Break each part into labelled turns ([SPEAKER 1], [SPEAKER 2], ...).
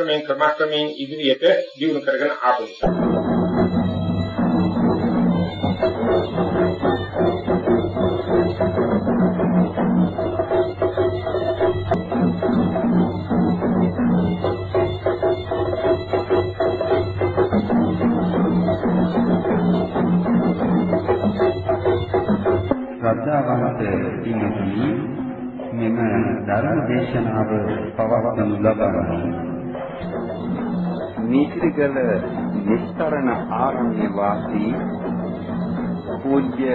[SPEAKER 1] ක්‍රමයෙන් ක්‍රමක්‍රමයෙන් ඉදිරියට දියුණු කරගෙන ආපු නිසා.
[SPEAKER 2] ශ්‍රද්ධාවන්ත පින්වත්නි මෙම ධර්ම දේශනාව පවත්වනු ලබන්නේ නීතිගල නිස්තරණ ආරණ්‍ය වාසී පූජ්‍ය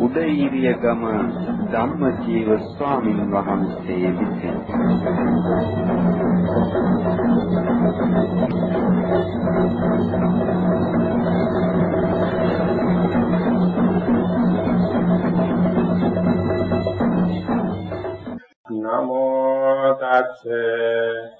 [SPEAKER 2] උදේීරිය ගම ධම්මජීව ස්වාමීන් වහන්සේ විසින්.
[SPEAKER 1] නමෝ තස්ස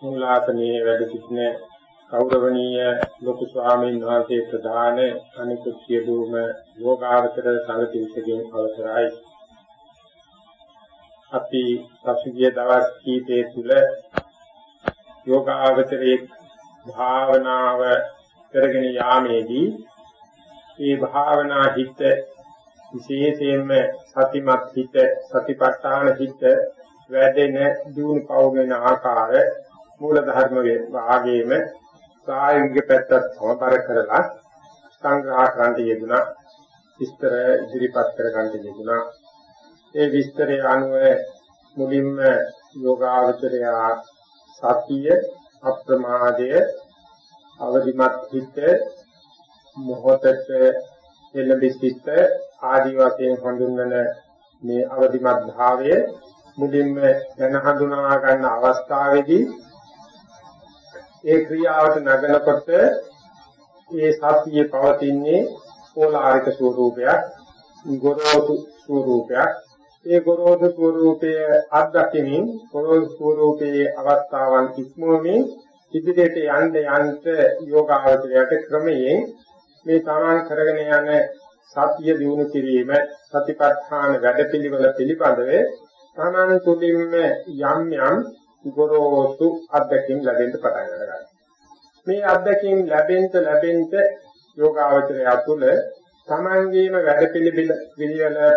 [SPEAKER 1] මුලාතනේ වැඩ සිටින ගෞරවනීය ලොකු ස්වාමීන් වහන්සේ ප්‍රධාන අනිකුත් සියලුම යෝගාවචර සංගතිවිසකින් අවසරයි. අපි පසුගිය දවස් කීපය තුල යෝගාවචරයේ භාවනාව කරගෙන යාමේදී මේ භාවනා හිත විශේෂයෙන්ම සතිමත් හිත සතිපට්ඨාන හිත වැඩෙන දුණු පවගෙන ආකාර මූල ධර්ම වාගේම ප්‍රායෝගික පැත්තත් සමබර කරලා සංග්‍රහ කරන්න යෙදුනා විස්තර ඉදිරිපත් කර ගන්න යෙදුනා ඒ විස්තරය අනුව මුලින්ම යෝගාවචරය සතිය අප්‍රමාදය අවදිමත් හිත මොහොතට එළඹිසිට ආදි වශයෙන් හඳුන්වන මේ අවදිමත් භාවය මුලින්ම දැන හඳුනා ගන්න අවස්ථාවේදී ඒ ක්‍රියාවට නගනකොට ඒ සතියේ පවතින්නේ ඕලාරික ස්වરૂපයක් ගොරෝසු ස්වરૂපයක් ඒ ගොරෝසු ස්වરૂපයේ අත්දැකීමින් ගොරෝසු ස්වરૂපයේ අවස්ථාවන් ඉක්මවමින් ඉදිරියට යන්න යන්න යෝගාවචරයට ක්‍රමයෙන් මේ තමන් කරගෙන යන සතිය දිනු කිරීම සතිපට්ඨාන වැඩපිළිවෙල පිළිබඳව තමන් තුළින්ම යම් යම් ගොරෝසු අධ්‍යක්ෂින් ලැබෙන්න පටන් ගන්නවා. මේ අධ්‍යක්ෂින් ලැබෙන්න ලැබෙන්න යෝගාවචරය තුළ තමන්ගේම වැඩපිළිවෙල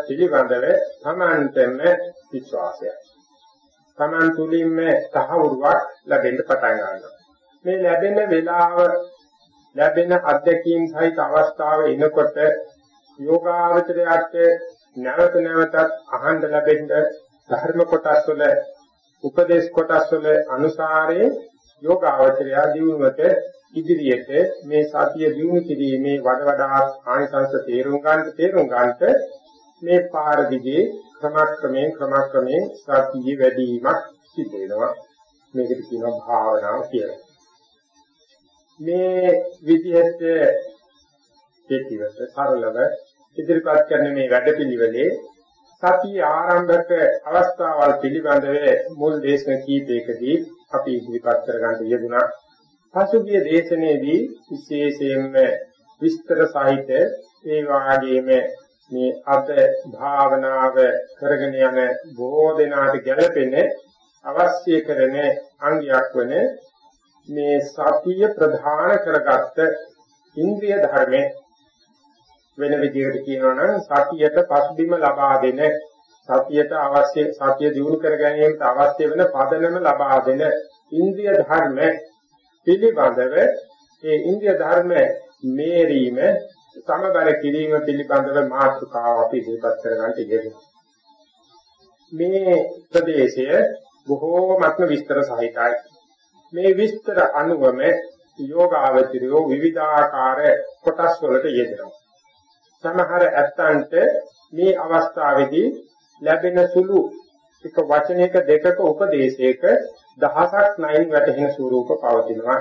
[SPEAKER 1] පිළිබඳව තමන්ටම විශ්වාසයක්. තමන් තුළින්ම තහවුරුවක් ලැබෙන්න පටන් ගන්නවා. මේ ලැබෙන වේලාව ලැබෙන අධ්‍යක්ීම් සහිත අවස්ථාව එනකොට යෝගාවචරයට නැවත නැවතත් අහන්න ලැබෙන ධර්ම කොටස් වල උපදේශ කොටස් වල අනුසාරයේ යෝගාවචරය දිනුවට ඉදිරියට මේ සතිය දිනු කිරීමේ වඩ වඩා ආනිසංස තේරුම් ගන්නට තේරුම් ගන්නට මේ පාර දිගේ ක්‍රමක්‍රමයෙන් ක්‍රමක්‍රමයෙන් සතිය වැඩි වීමක් සිදු වෙනවා. මේකට කියනවා භාවනාව කියලා. මේ විදිහට කෙටිවට සරලව ඉදිරිපත් කරන මේ වැඩපිළිවෙලේ සතිය ආරම්භක අවස්ථාවල් පිළිබඳව මුල් දේශන කීපයකදී අපි ඉදිරිපත් කරගන්න යෙදුණා. පසුගිය දේශනයේදී විශේෂයෙන්ම විස්තර සහිත ඒ වාගේම මේ අද භාවනාව කරගෙන යන බොහෝ දෙනාට ගැළපෙන අවශ්‍ය කරන අංගයක් වන මේ සතිය ප්‍රධාන කරගත්ත ඉන්ද්‍රිය ධර්මයේ වෙන විදිහකට කියනවා නම් සතියට පසුබිම ලබා දෙන සතියට අවශ්‍ය සතිය දිනු කර ගැනීමට අවශ්‍ය වෙන පදනම ලබා දෙන ඉන්ද්‍රිය ධර්ම පිළිබඳව ඒ ඉන්ද්‍රිය ධර්ම මේරීම සමබර කිරීම පිළිබඳව මාතෘකාව අපි ඉදිරිපත් කරගන්න ඉගෙනගමු. මේ ප්‍රදේශය බොහෝමත්ම විස්තර සහිතයි. මේ විස්තර අනුවම යෝගාවචරයෝ විවිධාකාර කොටස් වලට යෙදෙනවා. සමහර ඇත්තන්ට මේ අවස්ථාවේදී ලැබෙන සුළු එක වචනයක දෙකක උපදේශයක දහසක් නයින් වැටෙන ස්වරූප පවතිනවා.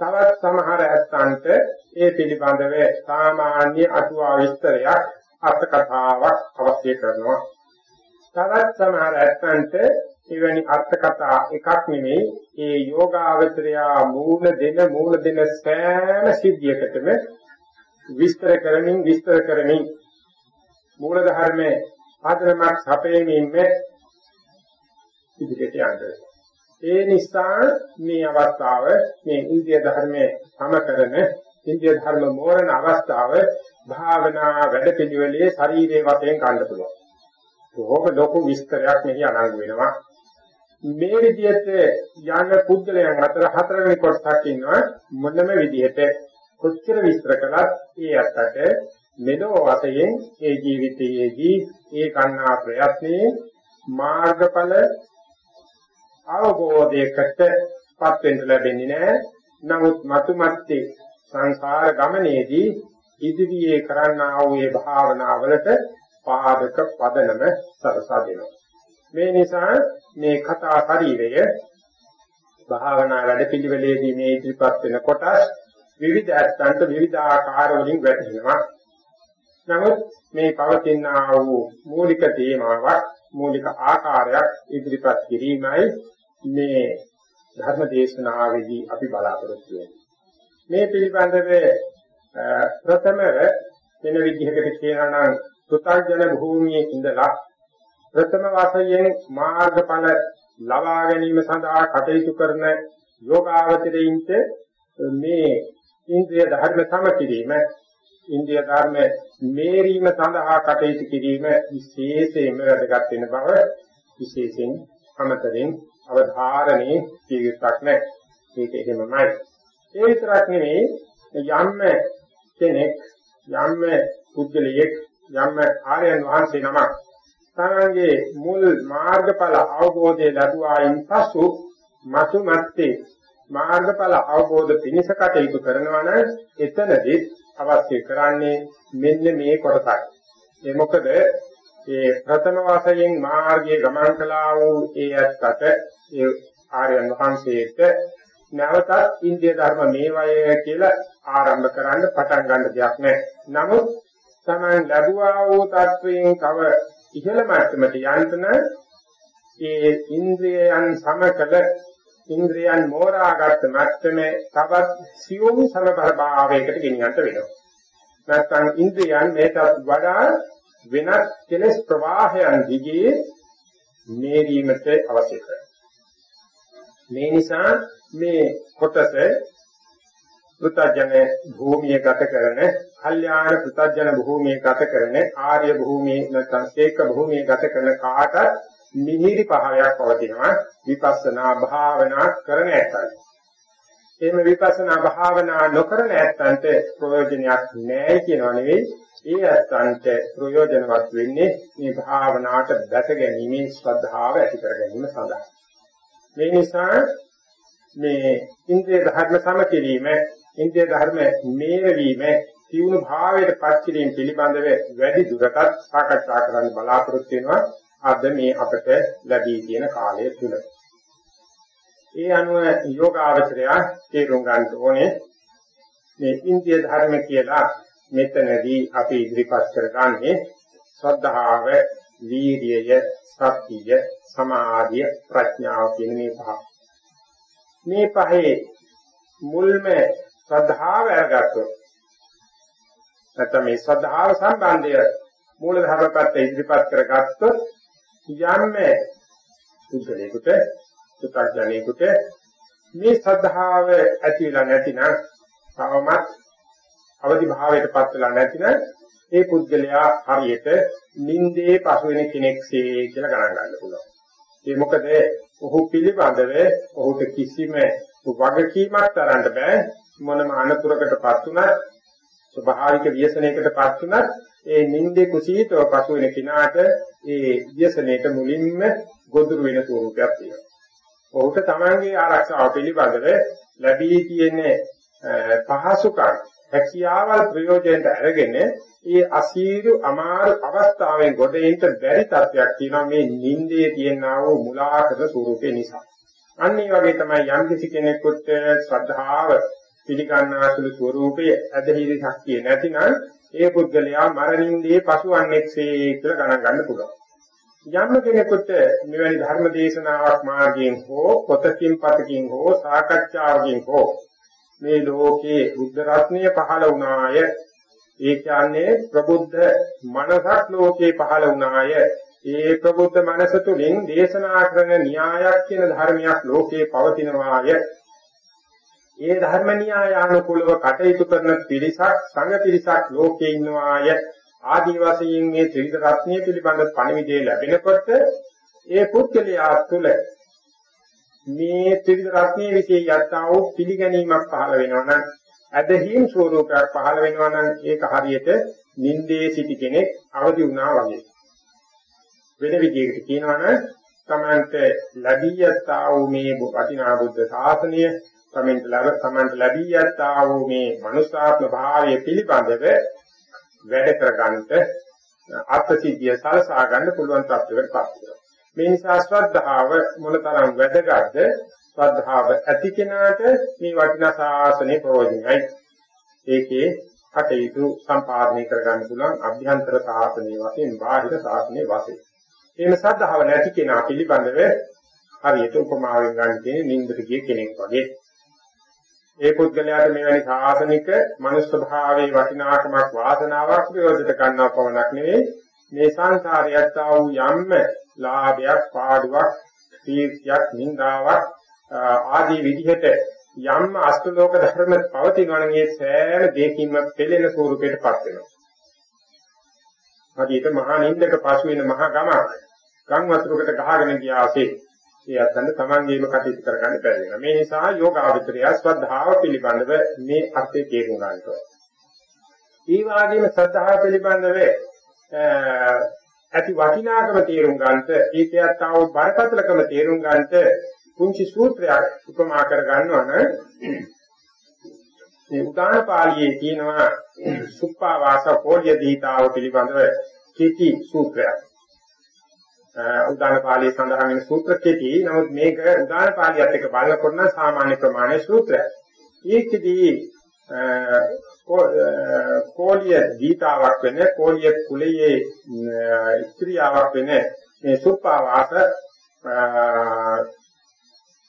[SPEAKER 1] තවත් සමහර ඇත්තන්ට ඒ පිළිබඳව සාමාන්‍ය අටුවා විස්තරයක් අර්ථ කතාවක් අවශ්‍ය කරනවා. තවත් සමහර ඇත්තන්ට එවැනි අර්ථ කතා එකක් නෙමෙයි ඒ යෝගාවචරයා මූල දෙන මූල දෙන සෑම සිද්ධියකටම විස්තර කරමින් විස්තර කරමින් මූල ධර්මයේ ආදරමක් සපේමින් ඉදිරියට යන්නේ. ඒ නිසා මේ අවස්ථාව මේ ඉන්දිය ධර්මයේ සමකරන ඉන්දිය ධර්ම මෝරණ අවස්ථාව භාවනා වැඩපිළිවෙලේ ශරීරයේ වශයෙන් ගන්න පුළුවන්. කොහොම ලොකු විස්තරයක් මෙහි අනංගු වෙනවා. මේ විදිහට යන පුද්ගලයන් අතර හතරවෙනි කොටසක් ඉන්නවා මොනම විදිහට කොච්චර විස්තර කළත් ඒ අතට මෙලොව වශයෙන් ඒ ජීවිතයේදී ඒ ගන්නා ප්‍රයත්නයේ මාර්ගඵල අවබෝධයකට පත් වෙන්න ලැබෙන්නේ නැහැ. නමුත් මතුමැත්තේ සංසාර ගමනේදී ඉදිරියේ කරන්නා වූ මේ භාවනාවලට පාදක පදනම සරසා දෙනවා. මේ නිසා මේ කතා ශරීරය භාවනා වැඩපිළිවෙලේදී මේ ඉදිරිපත් වෙන කොටස් විවිධ අත්‍යන්ත විවිධ ආකාර වලින් වැටෙනවා. නමුත් මේ පවතිනා වූ මූලික තේමාවක් මූලික ආකාරයක් ඉදිරිපත් කිරීමයි මේ ධර්ම දේශනාවේදී අපි බලාපොරොත්තු වෙන්නේ. මේ පිළිබඳව ප්‍රථමව වෙන විදිහකට කියනවා නම් පුතර්ජන භූමියේ ඉඳලා ප්‍රථම වශයෙන් මාර්ගඵල ලබා ගැනීම සඳහා කටයුතු කරන යෝගාවචරයින්ට මේ ඉන්ද්‍රිය ධර්ම සමකිරීම ඉන්ද්‍රිය ධර්ම මේරීම සඳහා කටයුතු කිරීම විශේෂයෙන්ම වැදගත් වෙන බව විශේෂයෙන් අමතරින් අවධාරණේ ජීවිතක් නැහැ. ඒක එහෙමමයි. ඒ විතරක් නෙවෙයි යම් කෙනෙක් යම් පුද්ගලයෙක් යම් ආර්යයන් වහන්සේ නමක් තමන්ගේ මුල් මාර්ගඵල අවබෝධය ලැබුවායින් පසු මතු මැත්තේ මාර්ගඵල අවබෝධ පිණිස කටයුතු කරනවා නම් එතනදී අවශ්‍ය කරන්නේ මෙන්න මේ කොටසයි. ඒ මොකද ඒ ප්‍රථම වශයෙන් මාර්ගයේ ගමන් කළා වූ ඒ ඇත්තට ඒ ආර්යයන් වහන්සේට නැවතත් ඉන්දිය ධර්ම මේවය කියලා ආරම්භ කරන්න පටන් ගන්න දෙයක් නැහැ. නමුත් තමයි ලැබුවා වූ තත්වයෙන් තව ඉහළ මට්ටමට යන්න ඒ ඉන්ද්‍රියයන් සමකල ඉන්ද්‍රියන් මෝරාගත් මට්ටමේ තවත් සියුම් සමබර භාවයකට ගෙනියන්න වෙනවා. නැත්නම් ඉන්ද්‍රියන් මේකට වඩා වෙනත් කෙලෙස් ප්‍රවාහයන් දිගේ මේරීමට අවශ්‍ය කරනවා. මේ නිසා මේ කොටස පුතජන භූමිය ගත කරන, කල්යාණ පුතජන භූමිය ගත කරන, ආර්ය භූමිය නැත්නම් සේක භූමිය ගත කරන කාටත් මිහිරි පහයක් පවතිනවා විපස්සනා භාවනා කරන ඇත්තන්. එහෙම විපස්සනා භාවනා නොකරන ඇත්තන්ට ප්‍රයෝජනයක් නැහැ කියනවා නෙවෙයි ඒ අත්න්ට ප්‍රයෝජනවත් වෙන්නේ මේ භාවනාවට දැක ගැනීමේ ශ්‍රද්ධාව ඇති කර ගැනීම සඳහා. මේ නිසා මේ ඉන්ද්‍රිය ධර්ම සමකිරීම, ඉන්ද්‍රිය ධර්ම මේරවීම, තියුණු භාවයට පත් කිරීම පිළිබඳව වැඩි දුරටත් සාකච්ඡා කරන්න බලාපොරොත්තු වෙනවා අද මේ අපට ලැබී තියෙන කාලය තුල. ඒ අනුව යෝගාවචරය තේරුම් ගන්න ඕනේ මේ ඉන්ද්‍රිය ධර්ම කියලා මෙතනදී අපි ඉදිරිපත් කරගන්නේ ශ්‍රද්ධාව, වීර්යය, සතිය, සමාධිය, ප්‍රඥාව කියන මේ පහ. මේ පහේ මුල්ම ශ්‍රද්ධාව අරගත්තොත් නැත්නම් මේ ශ්‍රද්ධාව සම්බන්ධය මූල ධර්මපත් ඉදිරිපත් කරගත්තොත් යම් පුද්ගලයෙකුට සුතඥයෙකුට මේ ශ්‍රද්ධාව ඇතිලා නැතිනම් තවමත් අවදි භාවයට පත් වෙලා නැතිනම් ඒ පුද්ගලයා හරියට නින්දේ පසු වෙන කෙනෙක්සේ කියලා ගණන් ගන්න පුළුවන්. ඒ මොකද ඔහු පිළිබඳව ඔහුට කිසිම වගකීමක් තරන්න බෑ මොනම අනතුරකටපත් උනත් ස්වභාවික ව්‍යසනයකටපත් උනත් ඒ නින්දේ කුසීතව පසු වෙන කෙනාට ඒ ව්‍යසනයට මුලින්ම ගොදුරු වෙන ස්වරූපයක් තියෙනවා. ඔහුට තමන්ගේ ආරක්ෂාව පිළිබඳව ලැබී තියෙන පහසුකම් හැකියාවල් ප්‍රයෝජනට අරගෙන ඒ අසීරු අමාරු අවස්ථාවෙන් ගොඩේට බැරි තත්යක් තියෙනවා මේ නින්දේ තියෙනා වූ මුලාකර ස්වරූපේ නිසා. අන්න ඒ වගේ තමයි යම් කිසි කෙනෙකුට ශ්‍රද්ධාව පිළිගන්නාසුළු ස්වරූපයේ ඇදහිලි ශක්තිය නැතිනම් ඒ පුද්ගලයා මරණින්දී පසුවන්නේක්සේ කියලා ගණන් ගන්න පුළුවන්. යම් කෙනෙකුට මෙවැනි ධර්ම දේශනාවක් මාර්ගයෙන් හෝ පොතකින් පතකින් හෝ සාකච්ඡාවකින් හෝ මේ ලෝකේ බුද්ධ රත්නය පහළ වුණාය. ඒ කියන්නේ ප්‍රබුද්ධ මනසක් ලෝකේ පහළ වුණාය. ඒ ප්‍රබුද්ධ මනස තුළින් දේශනා කරන න්‍යායක් කියන ධර්මයක් ලෝකේ පවතිනවාය. ඒ ධර්ම න්‍යායානුකූලව කටයුතු කරන පිරිසක් සංඝ පිරිසක් ලෝකේ ඉන්නවාය ආදී වශයෙන් මේ ත්‍රිවිධ රත්නය පිළිබඳ පණිවිඩය ලැබෙනකොට ඒ පුද්ගලයා තුළ මේ ත්‍රිවිධ රත්නයේ විශේෂ යත්තා වූ පිළිගැනීමක් පහළ වෙනවා නම් ඇදහිම් ස්වરૂපයක් පහළ වෙනවා නම් ඒක හරියට නින්දේ සිටි කෙනෙක් අවදි වුණා වගේ. වෙන විදිහකට කියනවා නම් තමන්ට ලැබී යත්තා වූ මේ වටිනා බුද්ධ ශාසනය තමන්ට ලැබ තමන්ට ලැබී යත්තා වූ මේ මනුෂ්‍යාත්ම භාවය පිළිබඳව වැඩ කරගන්නට අත්සිද්ධිය සලසා ගන්න පුළුවන් තත්ත්වයකට පත් වෙනවා. මේ නිසා ශ්‍රද්ධාව මොනතරම් වැදගත්ද? ශ්‍රද්ධාව ඇති කෙනාට මේ වටිනා ශාසනයේ ප්‍රයෝජනයි. ඒකේ කටයුතු සම්පාදනය කරගන්න පුළුවන් අභ්‍යන්තර ශාසනයේ වශයෙන් බාහිර ශාසනයේ වශයෙන්. එහෙම ශ්‍රද්ධාව නැති කෙනා පිළිබඳව හරියට උපමාවෙන් ගන්න තියෙන නින්දට ගිය කෙනෙක් වගේ. ඒ පුද්ගලයාට මෙවැනි සාසනික මනුෂ්‍ය භාවයේ වටිනාකමක් වාසනාවක් ප්‍රයෝජිත ගන්නව පමණක් නෙවෙයි මේ සංසාරයත් ආ වූ යම්ම ලාභයක් පාඩුවක් තීර්ථයක් නින්දාවක් ආදී විදිහට යම් අෂ්ටලෝක ධර්ම පවතිනවා නම් ඒ සෑම දෙයකින්ම පෙළෙන ස්වරූපයටපත් වෙනවා. හදිට මහා නින්දක පසු වෙන මහා ගමක් ගම් වතුරකට ගහගෙන ගියාසේ ඒ අතන තමන්ගේම කටයුතු කරගන්න බැරි වෙනවා. මේ නිසා යෝගාවචරය ශ්‍රද්ධාව පිළිබඳව මේ අර්ථය තේරුම් ගන්න ඕනේ. ඒ වගේම ශ්‍රද්ධාව පිළිබඳව ඇති වටිනාකම තේරුම් ගන්නට ඒකයත් ආව බරපතලකම තේරුම් ගන්නට කුංචි සූත්‍රයක් උපමා කර ගන්නවා නම් මේ උදාන පාළියේ තියෙනවා සුප්පා වාස කෝලිය දීතාව පිළිබඳව කීටි සූත්‍රයක්. උදාන පාළියේ සඳහන් වෙන සූත්‍ර කෙටි. නමුත් මේක උදාන පාළියත් එක්ක බලනකොට නම් සාමාන්‍ය ප්‍රමාණයේ සූත්‍රයක්. ඒකෙදී කෝලිය දීතාවක් වෙන කෝලිය කුලයේ ස්ත්‍රියාවක් වෙන මේ සුප්පාවාස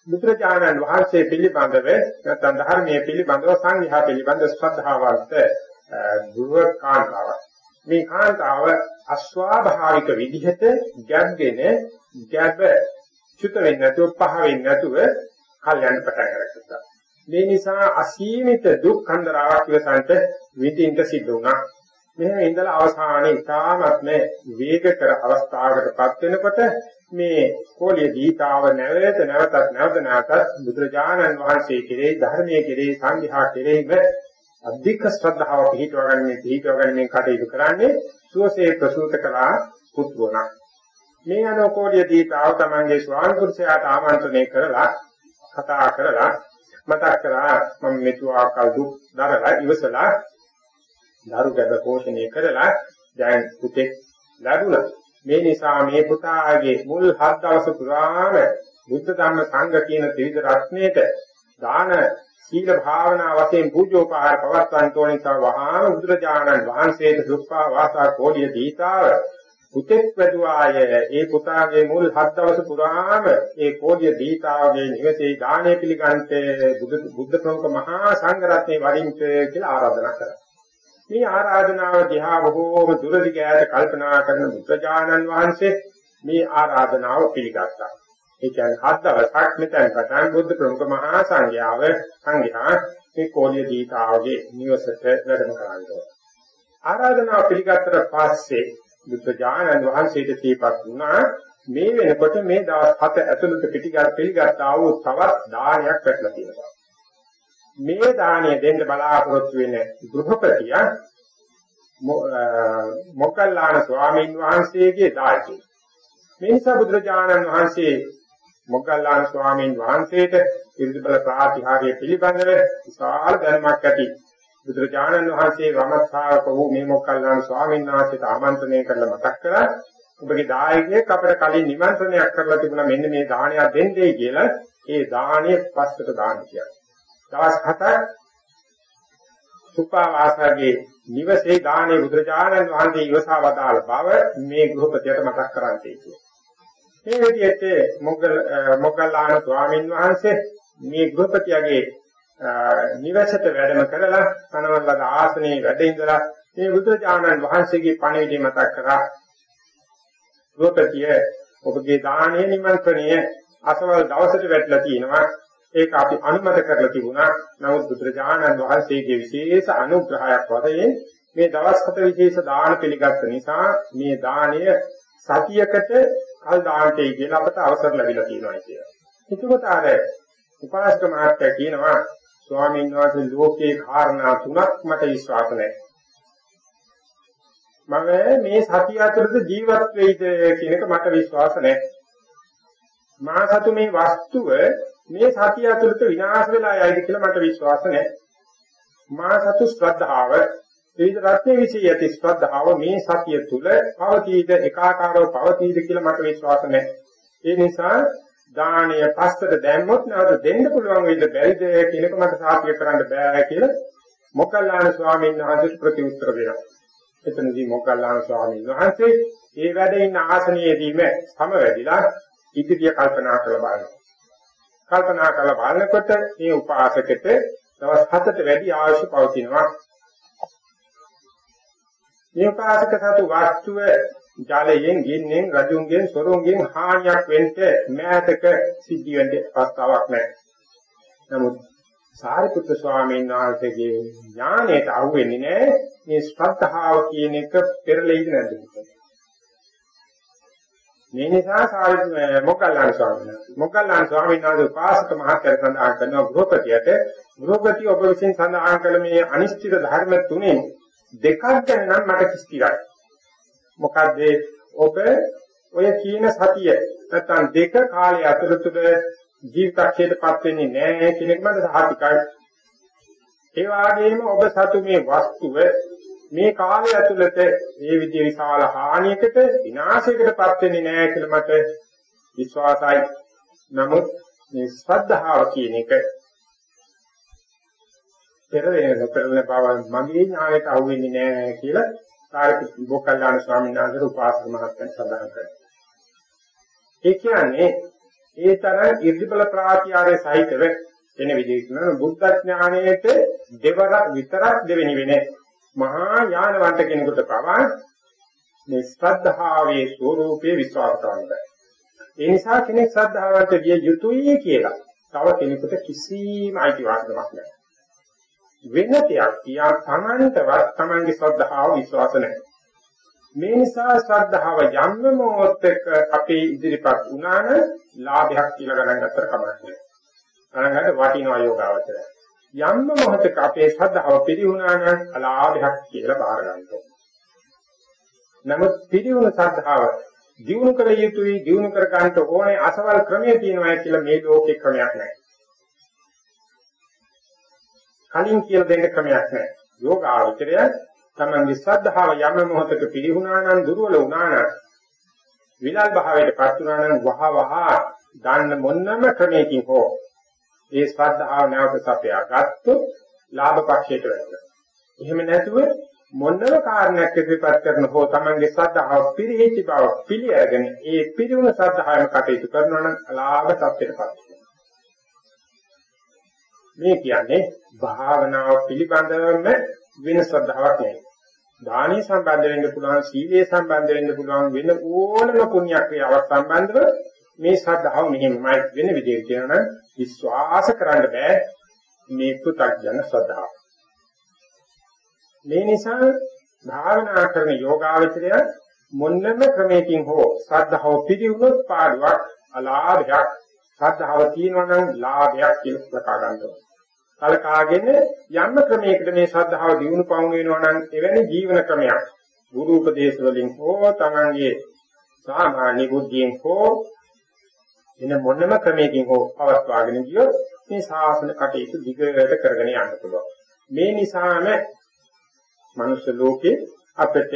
[SPEAKER 1] බුදුරජාණන් වහන්සේ පිළිබඳව නැත්නම් ධර්මයේ පිළිබඳව සංඝයා පිළිබඳ ශ්‍රද්ධාවන්ත දුර කාන්තාවක්. මේ කාන්තාව අස්වාභාවික විදිහට ගැබ්ගෙන ගැබ චුත වෙන්නේ නැතුව පහ වෙන්නේ නැතුව කල්යන්න පටන් ගත්තා. මේ නිසා අසීමිත දුක් කන්දරාවක් ඉවසන්ට විඳින්න සිද්ධ වුණා. මෙහෙම ඉඳලා අවසානයේ ඉතාමත්ම වේගකර අවස්ථාවකටපත් වෙනකොට මේ කෝලිය දීතාව නැවත නැවතත් නැවත නැවතත් බුදුරජාණන් වහන්සේ කෙරෙහි ධර්මයේ කෙරෙහි සංඝයා කෙරෙහිම අධික ශ්‍රද්ධාව පිහිටවගන්නේ පිහිටවගන්නේ කටයුතු කරන්නේ සුවසේ ප්‍රසූත කළා පුත්‍රණක්. මේ අනෝකෝලිය දීතාව තමන්ගේ ස්වාමි පුරුෂයාට ආමන්ත්‍රණය කරලා කතා කරලා මතක් කරා මම මෙතුආකල් දුක් දරලා ඉවසලා දරු ගැබ පෝෂණය කරලා දැන් පුතෙක් ලැබුණා. මේ නිසා මේ පුතාගේ මුල් හත් දවස පුරාම බුද්ධ ධම්ම සංඝ කියන ත්‍රිවිධ රත්නයේට දාන සීල භාවනා වශයෙන් පූජෝපහාර පවත්වන්න ඕන නිසා වහාම බුදුරජාණන් වහන්සේට සුප්පා වාසා කෝලිය දීතාව පුතෙක් වැදුවාය ඒ පුතාගේ මුල් හත් දවස පුරාම ඒ කෝලිය දීතාවගේ නිවසේ දානය පිළිගන්ට බුද්ධ ප්‍රමුඛ මහා සංඝ රත්නයේ වඩින්ට කියලා ආරාධනා කළා. මේ ආරාධනාව දිහා බොහෝම දුරදිග ඈත කල්පනා කරන බුද්ධජානන් වහන්සේ මේ ආරාධනාව පිළිගත්තා. ඒ කියන්නේ හත් දවසක් මෙතන පටන් බුද්ධ ප්‍රමුඛ මහා සංඝයාව සංඝයා මේ කෝලිය දීතාවගේ නිවසට වැඩම කරන්නේ. ආරාධනාව පිළිගත්තට පස්සේ බුද්ධජානන් වහන්සේට සිහිපත් වුණා මේ වෙනකොට මේ දවස් හත ඇතුළත පිටිගත් පිළිගත්තා වූ තවත් දානයක් පැටලලා තියෙනවා. මේ දාණය දෙන්න බලාපොරොත්තු වෙන ගෘහපතිය මොකල්ලාන ස්වාමීන් වහන්සේගේ දායකයෙක්. මේ නිසා බුදුරජාණන් වහන්සේ මොග්ගල්ලාන ස්වාමීන් වහන්සේට ඉරිදි බල ප්‍රාතිහාර්ය පිළිබඳව විශාල දැනුමක් ඇති බුදුරජාණන් වහන්සේ වමස්සාවක වූ මේ මොක්කල්ලාන ස්වාමීන් වහන්සේට ආමන්ත්‍රණය කරලා මතක් කරා ඔබගේ දායකයෙක් අපිට කලින් නිමන්ත්‍රණයක් කරලා තිබුණා මෙන්න මේ දානයක් දෙන්නයි කියලා ඒ දාණය පස්සට දාන්න කියලා. දවස් හතක් සුපාවාසගේ නිවසේ දානේ බුදුරජාණන් වහන්සේ ඉවසා වදාළ බව මේ ගෘහපතියට මතක් කරන්නේ කියලා. මේ විදිහට මොග්ගල මොග්ගල්ලාන ස්වාමීන් වහන්සේ මේ ගෘහපතියගේ නිවසට වැඩම කරලා තනවලද ආසනයේ වැඩ ඉඳලා මේ බුදුරජාණන් වහන්සේගේ පණිවිඩය මතක් කරා. ගෘහපතිය ඔබගේ දානීය නිමන්ත්‍රණය අසවල් දවසට වැටලා තියෙනවා. ඒක අපි අනුමත කරලා තිබුණා. නමුත් බුදුරජාණන් වහන්සේගේ විශේෂ අනුග්‍රහයක් වශයෙන් මේ දවස් හත විශේෂ දාන පිළිගත්ත නිසා මේ දාණය සතියකට කල් දාන්නයි කියලා අපට අවසර ලැබිලා තියෙනවා කියලා. එතකොට අර උපාසක මහත්තයා කියනවා ස්වාමීන් වහන්සේ ලෝකේ කාරණා තුනක් මට විශ්වාස නැහැ. මම මේ සතිය ඇතුළත ජීවත් වෙයිද කියන එක මට විශ්වාස නැහැ. මා සතු මේ වස්තුව මේ සතිය ඇතුළත විනාශ වෙලා යයිද කියලා මට විශ්වාස නැහැ. මා සතු ශ්‍රද්ධාව විවිධ රත්න විශ්ය ඇති ශ්‍රද්ධාව මේ සතිය තුල පවතීද එකාකාරව පවතීද කියලා මට විශ්වාස නැහැ. ඒ නිසා දානීය පස්සට දැම්මොත් නැවත දෙන්න පුළුවන් වෙයිද බැරිද කියන එක මට සාතිය කරන්න බෑ කියලා මොකල්ලාන ස්වාමීන් වහන්සේ ප්‍රතිඋත්තර දෙනවා. එතනදී මොකල්ලාන ස්වාමීන් වහන්සේ ඒ වැඩ ඉන්න ආසනයේදීම සමවැදිලා ඉදිරිය කල්පනා කරලා බලනවා. කල්පනා කරලා බලනකොට මේ උපාසකෙට දවස් 7ට වැඩි ආයුෂ පවතිනවා. මේ උපාසක සතු වස්තුව ජලයෙන්, ගින්නෙන්, රජුන්ගෙන්, සොරුන්ගෙන් හානියක් වෙන්න මෑතක සිද්ධ වෙන්න අවස්ථාවක් නැහැ. නමුත් සාරිපුත්‍ර ස්වාමීන් වහන්සේගේ ඥාණයට අහු වෙන්නේ නැහැ මේ ශ්‍රද්ධාව කියන එක පෙරලෙයිද නැද්ද කියලා. මේ නිසා සාරි මොග්ගල්ලාන ස්වාමීන් වහන්සේ මොග්ගල්ලාන ස්වාමීන් වහන්සේ උපාසක මහත්යර සඳහන් කරන ගෘහපතියට ගෘහපති ඔබ විසින් සඳහන් කළ මේ අනිශ්චිත ධර්ම තුනේ දෙකක් ගැන නම් මට කිසිතිරයි මොකද ඔබ ඔය කියන සතිය නැත්නම් දෙක කාලය අතරතුර ජීවිතක්ෂේත්‍රපත් වෙන්නේ නැහැ කියන එක මට සාහිතිකයි ඒ වගේම ඔබ සතු මේ වස්තුව මේ කාලය ඇතුළත මේ විදිහේ විශාල හානියකට විනාශයකටපත් වෙන්නේ නැහැ කියලා මට විශ්වාසයි. නමුත් මේ ශ්‍රද්ධාව කියන එක පෙරවෙන නොපෙරවෙන බව මගේ ඥාණයට අහු වෙන්නේ නැහැ කියලා සාරිපුත් බොකල්ලාන ස්වාමීන් වහන්සේ උපාසක මහත්මයන් සඳහන් කරා. ඒ කියන්නේ ඒ තරම් ඉර්ධිබල ප්‍රාතිහාර්ය සහිතව වෙන විදිහකින් බුද්ධ ඥාණයට දෙවරක් විතරක් දෙවෙනි වෙන්නේ මහා ඥානවන්ත කෙනෙකුට පවා මේ ශ්‍රද්ධාවේ ස්වરૂපයේ විශ්වාස කරන්න බෑ. ඒ නිසා කෙනෙක් ශ්‍රද්ධාවන්ත විය යුතුයි කියලා තව කෙනෙකුට කිසිම අයිතිවාසිකමක් නැහැ. වෙන දෙයක් කියා තමන්ටවත් තමන්ගේ ශ්‍රද්ධාව විශ්වාස නැහැ. මේ නිසා ශ්‍රද්ධාව යම් මොහොතක අපේ ඉදිරිපත් වුණා නම් ලාභයක් කියලා ගණන් ගත්තට කමක් නැහැ. ගණන් ගන්න වටිනා යෝගාවචරය. යම් මොහොතක අපේ ශ්‍රද්ධාව පිරිහුණා නම් අලාභයක් කියලා බාර ගන්නවා. නමුත් පිරිහුණු ශ්‍රද්ධාව දිනු කර යුතුයි දිනු කර ගන්නට ඕනේ අසවල් ක්‍රමයේ තියෙනවා කියලා මේ ලෝකේ ක්‍රමයක් නැහැ. කලින් කියලා දෙන්න ක්‍රමයක් නැහැ. යෝගාචරය තමන්ගේ ශ්‍රද්ධාව යම් මොහොතක පිරිහුණා නම් දුර්වල වුණා නම් විලල් භාවයටපත් වුණා නම් වහ වහ ගන්න මොන්නම ක්‍රමයකින් හෝ ඒ ශ්‍රද්ධාව නැවත සපයා ගත්තොත් ලාභ පක්ෂයට වැටෙනවා. එහෙම නැතුව මොනම කාරණයක් ඉදිරිපත් කරන හෝ Tamange ශ්‍රද්ධාව පිරිහිච්ච බව පිළි අරගෙන ඒ පිරිවුණ ශ්‍රද්ධාවෙන් කටයුතු කරනවා නම් ලාභ තත්ත්වයටපත් වෙනවා. මේ කියන්නේ භාවනාව පිළිබඳවම වෙන ශ්‍රද්ධාවක් නෙවෙයි. දානි සම්බන්ධ වෙන්න පුළුවන්, සීලේ සම්බන්ධ වෙන්න පුළුවන් වෙන ඕනම පුණ්‍ය ක්‍රියාවක් සම්බන්ධව මේ ශ්‍රද්ධාව මෙහෙමයි වෙන විදිහට කියනනම් විශ්වාස කරන්න බෑ මේ පුතග්ජන ශ්‍රද්ධාව. මේ නිසා භාවනා කරන යෝගාවචරය මොන්නම ක්‍රමයකින් හෝ ශ්‍රද්ධාව පිළිවුනොත් පාඩුවක් අලාභයක් ශ්‍රද්ධාව තියෙනවා නම් ලාභයක් කියලා ප්‍රකාශ කරනවා. කලකාගෙන යම් ක්‍රමයකට මේ ශ්‍රද්ධාව දිනු පවු වෙනවා නම් එවැනි ජීවන ක්‍රමයක් ගුරු උපදේශ වලින් හෝ තමන්ගේ සාමාන්‍ය බුද්ධියෙන් හෝ එන මොනම ක්‍රමයකින් හෝ පවත්වාගෙන ගියොත් මේ ශාසන කටයුතු දිගට කරගෙන යන්න පුළුවන්. මේ නිසාම මනුෂ්‍ය ලෝකේ අපිට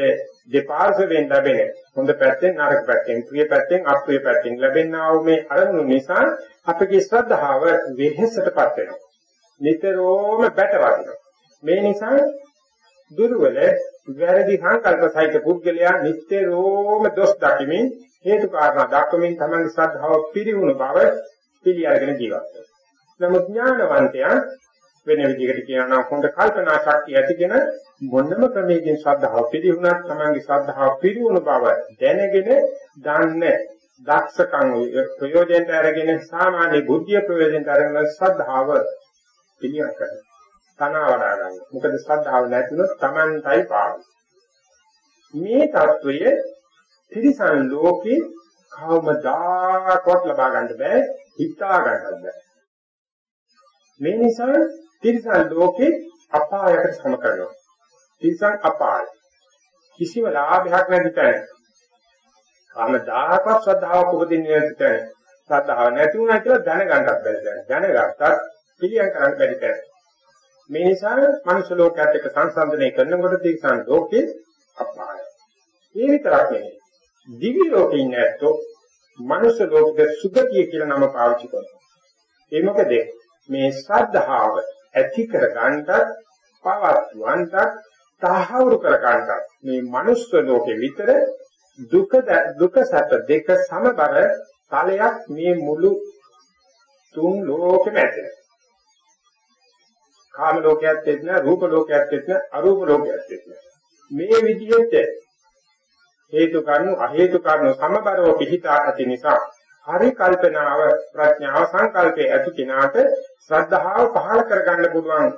[SPEAKER 1] දෙපාර්ශවෙන් ලැබෙන හොඳ පැත්තෙන් නරක පැත්තෙන් ප්‍රිය පැත්තෙන් අප්‍රිය පැත්තෙන් ලැබෙනා වූ මේ අරමුණු නිසා අපගේ ශ්‍රද්ධාව වෙහෙසටපත් වෙනවා. නිතරම බැටවදිනවා. මේ නිසා දුර්වල වැරදි සංකල්ප සහිත පුද්ගලයා නිතරම දොස් දකිමින් හේතු කාරණා දක්වමින් තමන්ගේ ශ්‍රද්ධාව පිරිහුණු බව පිළි අරගෙන ජීවත් වෙනවා. නමුත් ඥානවන්තයා වෙන විදිහකට කියනවා නම් හොඳ කල්පනා ශක්තිය ඇතිගෙන මොනම ක්‍රමයකින් ශ්‍රද්ධාව පිළිහුණත් තමන්ගේ ශ්‍රද්ධාව පිළිවුණු බව දැනගෙන දන්න දක්ෂකම් ප්‍රයෝජනට අරගෙන සාමාන්‍ය බුද්ධිය ප්‍රයෝජනට අරගෙන ශ්‍රද්ධාව පිළියම් කරනවා. තනවාඩා ගන්න. මොකද ශ්‍රද්ධාව නැතිනොත් තමන්ටයි පාඩු. මේ తত্ত্বය ත්‍රිසන් ලෝකේ කවමදාකවත් ලබා ගන්න බෑ හිතා ගන්නත් බෑ මේ නිසා තිරිසන් ලෝකේ අපායකට සම කරනවා. තිරිසන් අපාය. කිසිම ලාභයක් නැති තැන. කවමදාකවත් ශ්‍රද්ධාව උපදින්නේ නැති තැන. ශ්‍රද්ධාව නැති වුණා කියලා දැනගන්නත් බැරි තැන. දැනගත්තත් පිළියම් කරන්න බැරි තැන. මේ නිසා මනුෂ්‍ය ලෝකයට එක්ක සංසන්දනය කරනකොට තිරිසන් ලෝකේ අපාය. ඒ විතරක් නෙවෙයි. දිවි ලෝකේ ඉන්නේ ඇත්තෝ මනුෂ්‍ය ලෝකෙට සුගතිය කියලා නම පාවිච්චි කරනවා. ඒ මොකද මේ ශ්‍රද්ධාව ඇති කර ගන්නට පවත්වන්නට තහවුරු කර ගන්නට මේ මනුෂ්‍ය ලෝකෙ විතර දුක දුක සැප දෙක සමබර තලයක් මේ මුළු තුන් ලෝකෙම ඇතේ. කාම ලෝකයක් දෙන්න රූප ලෝකයක් දෙන්න අරූප ලෝකයක් දෙන්න මේ විදිහට හේතු කරුණු අ හේතු කරුණු සමබරව පිහිටා ඇති නිසා හරි කල්පනාව ප්‍රඥාව සංකල්පයේ ඇති කෙනාට ශ්‍රද්ධාව පහළ කරගන්න පුළුවන්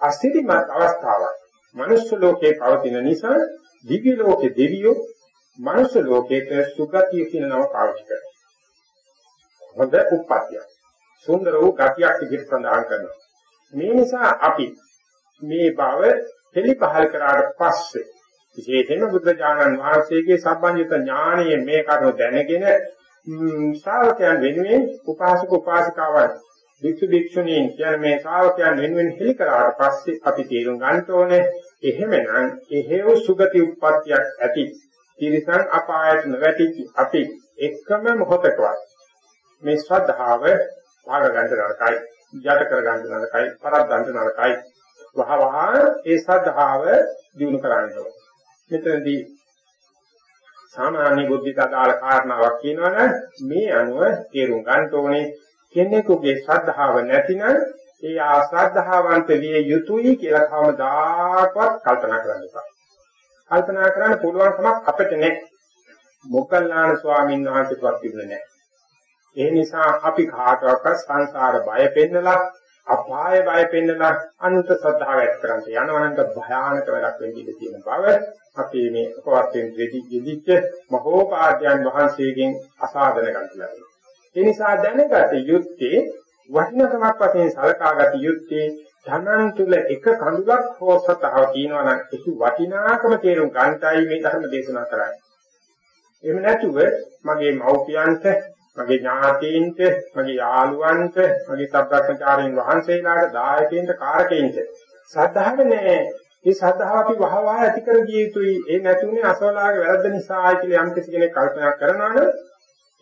[SPEAKER 1] අසිරිමත් අවස්ථාවක්. මනුෂ්‍ය ලෝකේ පවතින නිසා දිව්‍ය ලෝකේ දෙවියෝ මනුෂ්‍ය ලෝකේට සුගතිය කියන නම පාවිච්චි කරනවා. හොඳ උප්පත්තිය. සුන්දර වූ ගතියක් විදිහට සඳහන් කරනවා. මේ නිසා අපි මේ බව හෙලි පහල් කරාට පස්සේ විශේෂයෙන්ම බුද්ධ ඥානන් වහන්සේගේ සම්බන්ධිත ඥානයේ මේ කරුණ දැනගෙන ශ්‍රාවකයන් වෙනුවෙන් උපාසක උපාසිකාවන් භික්ෂු භික්ෂුණීන් කියන මේ ශ්‍රාවකයන් වෙනුවෙන් හෙලි කරාට පස්සේ අපි තේරුම් ගන්න ඕනේ එහෙමනම් එහෙව් සුගති උප්පත්තියක් ඇති. තිරිසන් අපායට නොවැටිච්ච අපි එකම මොහොතකවත් මේ ශ්‍රද්ධාව භාග ගන්න නරකයි යට කර ගන්න නරකයි පරද්දන්න නරකයි. වහවහ ඒ ශ්‍රද්ධාව දිනු කරන්න ඕනේ. මෙතනදී සාමාන්‍ය බුද්ධික අදාළ කාරණාවක් කියනවනම් මේ අනුව තේරුම් ගන්න ඕනේ කෙනෙකුගේ ශ්‍රද්ධාව නැතිනම් ඒ ආශ්‍රද්ධාවන්ත විය යුතුයි කියලා කවමදාකවත් කල්පනා කරන්න එපා. කල්පනා කරන්න පුළුවන් කමක් අපිට නැහැ. මොග්ගල්ලාන ස්වාමීන් වහන්සේටවත් තිබුණේ නැහැ. ඒ නිසා අපි කාටවත් සංසාර බය පෙන්නලා අපාය බය පෙන්නලා අනුත ශ්‍රද්ධාව ඇති කරන්ට යනවනම් භයානක වැඩක් වෙන්න ඉඩ තියෙන බව අපි මේ අපවත්යෙන් දෙදි දෙදිච්ච මහෝපාද්‍යයන් වහන්සේගෙන් අසාධන ගන්න ලැබෙනවා. ඒ නිසා දැනගත යුත්තේ වටිනකමක් වශයෙන් සලකාගත යුත්තේ ධනන් තුල එක කඳුලක් හෝ සතහව තියෙනවා නම් ඒක වටිනාකම තේරුම් ගන්නටයි මේ ධර්ම දේශනා කරන්නේ. එහෙම නැතුව මගේ මව්පියන්ට මගේ ඥාතීන්ට, මගේ යාළුවන්ට, මගේ සබ්‍රක්‍මචාරීන් වහන්සේලාට, දායකයින්ට, කාරකයින්ට සද්ධාව නෑ. මේ සද්ධාව අපි වහවහ ඇති කර දිය යුතුයි. ඒ නැතුනේ අසවලාගේ වැරද්ද නිසායි කියලා යම් කෙනෙක් කල්පනා කරනවා නම්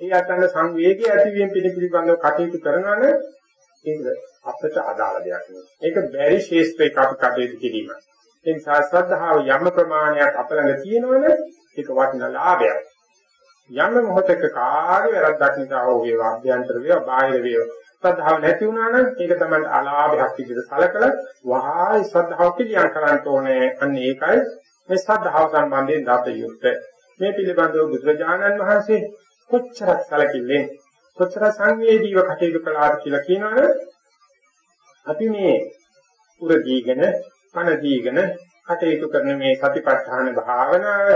[SPEAKER 1] ඒ අතන සංවේගය ඇතිවීම පිළිබඳව කටයුතු කරනවා නම් ඒක අපිට අදාළ දෙයක් නෙවෙයි. ඒක බැරි ශේෂ්ත්‍රයක අපි කටයුතු කිරීම. ඒ නිසා ශ්‍රද්ධාව යම් ප්‍රමාණයක් අප ළඟ තියෙනවනේ ඒක වටිනා ලාභයක්. යම් මොහොතක කාගේ වැරද්දක් නිසා හෝ වේවා අභ්‍යන්තර වේවා බාහිර වේවා. ශ්‍රද්ධාව නැති වුණා නම් ඒක තමයි අලාභයක් විදිහට සලකලා වහායි ශ්‍රද්ධාව පිළියම් කරන්න ඕනේ. අන්න ඒකයි මේ ශ්‍රද්ධාව සම්බන්ධයෙන් දාත යුත්තේ මේ පිළිබඳව බුදුරජාණන් වහන්සේ කොච්චර සැලකිල්ලෙන් කොච්චර සංවේදීව කටයුතු කළාද කියලා කියනවනේ අපි මේ පුර දීගෙන පණ දීගෙන කටයුතු කරන මේ සතිපට්ඨාන භාවනාව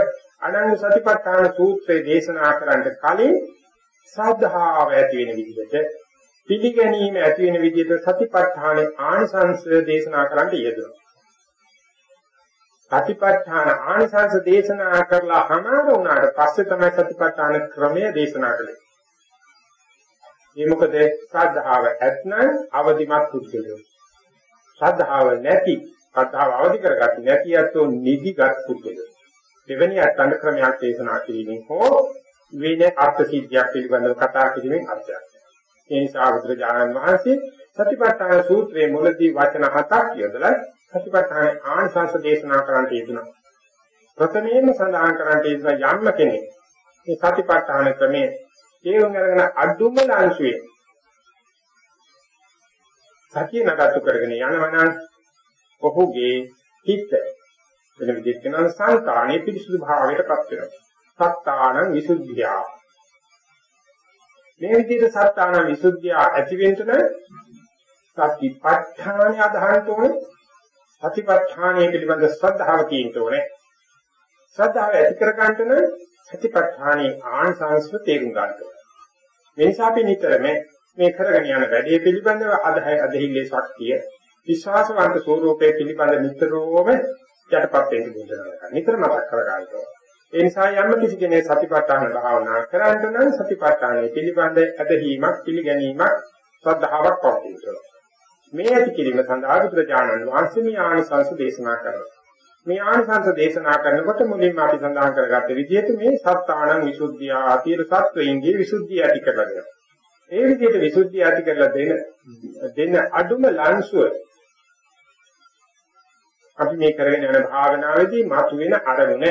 [SPEAKER 1] අනංග සතිපට්ඨාන සූත්‍රයේ දේශනා කරන්න කලින් සද්ධාව ඇති වෙන විදිහට පිළිගැනීම ඇති වෙන විදිහට සතිපට්ඨානේ ආනිසංස දේශනා කරන්න යෙදුණා. සතිපට්ඨාන ආනිසංස දේශනා කරලා හමාර වුණාට පස්සේ තමයි සතිපට්ඨාන ක්‍රමය දේශනා කළේ. මේ මොකද ශ්‍රද්ධාව ඇත්නම් අවදිමත් පුද්ගලයෝ. ශ්‍රද්ධාව නැති ශ්‍රද්ධාව අවදි කරගත්තේ නැති අතෝ නිදිගත් පුද්ගලයෝ. දෙවෙනි අත්දැක ක්‍රමයක් දේශනා කිරීමෙන් හෝ වෙන අර්ථ සිද්ධියක් පිළිබඳව කතා කිරීමෙන් අර්ථයක්. ඒ නිසා බුදුරජාණන් වහන්සේ සතිපට්ඨාන සූත්‍රයේ මුලදී වචන හතක් යොදලා සතිපට්ඨාන ආනිසංස දේශනා කරන්න යෙදුණා. ප්‍රථමයෙන්ම සඳහන් කරන්න යෙදුණ යම්ම කෙනෙක් මේ සතිපට්ඨාන ක්‍රමයේ තේරුම් අරගෙන අඩුම ලංශුවේ සතිය නඩත්තු කරගෙන යනවනම් ඔහුගේ හිත වෙන විදිහට කියනවා සංකාණේ පිරිසුදු භාවයටපත් වෙනවා. සත්තාන විසුද්ධිය. මේ විදිහට සත්තාන විසුද්ධිය ඇති වෙන්න සතිපට්ඨානය අදහන්න ඕනේ. සතිපට්ඨානය පිළිබඳ ශ්‍රද්ධාව තියෙන්න ඕනේ. ශ්‍රද්ධාව ඇති කර ගන්නට නම් සතිපට්ඨානයේ ආංශාංශ තේරුම් ගන්න ඕනේ. මේ නිසා අපි නිතරම මේ කරගෙන යන වැඩේ පිළිබඳව අදහය අදහිල්ලේ ශක්තිය විශ්වාසවන්ත ස්වરૂපයේ පිළිබඳ නිතරම යටපත් වෙන්න බුදුදහම නිතර මතක් කරගන්න ඕනේ. ඒ නිසා යම් කිසි කෙනෙක් සතිපට්ඨාන භාවනා කරන්න නම් සතිපට්ඨානයේ පිළිබඳ ඇදහිීමක් පිළිගැනීමක් ශ්‍රද්ධාවක් පවතිනවා. මේ ඇති කිරීම සඳහා බුදුරජාණන් වහන්සේ මේ ආනිසංස දේශනා කරනවා. මේ ආනිසංස දේශනා කරනකොට මුලින්ම අපි සඳහන් කරගත්ත විදිහට මේ සත්තානං විසුද්ධිය ආතිර සත්වයින්ගේ විසුද්ධිය ඇති කරලා දෙනවා. ඒ විදිහට විසුද්ධිය ඇති කරලා දෙන දෙන අඩුම ලංසුව අපි මේ කරගෙන යන භාවනාවේදී මතුවෙන අරමුණ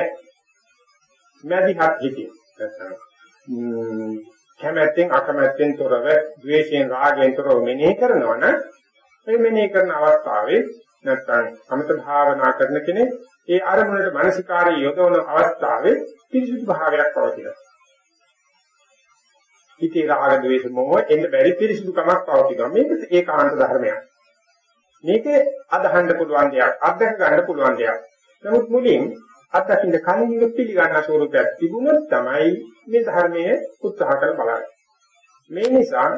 [SPEAKER 1] මැදිහත් හිතින් නැත්නම් කැමැත්තෙන් අකමැත්තෙන් තොරව ද්වේෂයෙන් රාගයෙන් තොරව මෙනෙහි කරනවා නම් මේ මෙනෙහි කරන අවස්ථාවේ නැත්නම් සමත භාවනා කරන කෙනෙක් ඒ අරමුණට මානසිකාරය යොදවන අවස්ථාවේ පිරිසුදු භාවයක් පවතිනවා. හිතේ රාග ද්වේෂ මොහ එන්න බැරි පිරිසුදුකමක් පවතිනවා. මේක ඒකාන්ත ධර්මයක්. මේක අදහන්න පුළුවන් දෙයක්, අත්දැක ගන්න පුළුවන් දෙයක්. නමුත් මුලින් අත්දකින්න කලින් පිළිගන්න ස්වරූපයක් තිබුණොත් තමයි මේ ධර්මයේ උත්සාහ කරලා බලන්නේ. මේ නිසා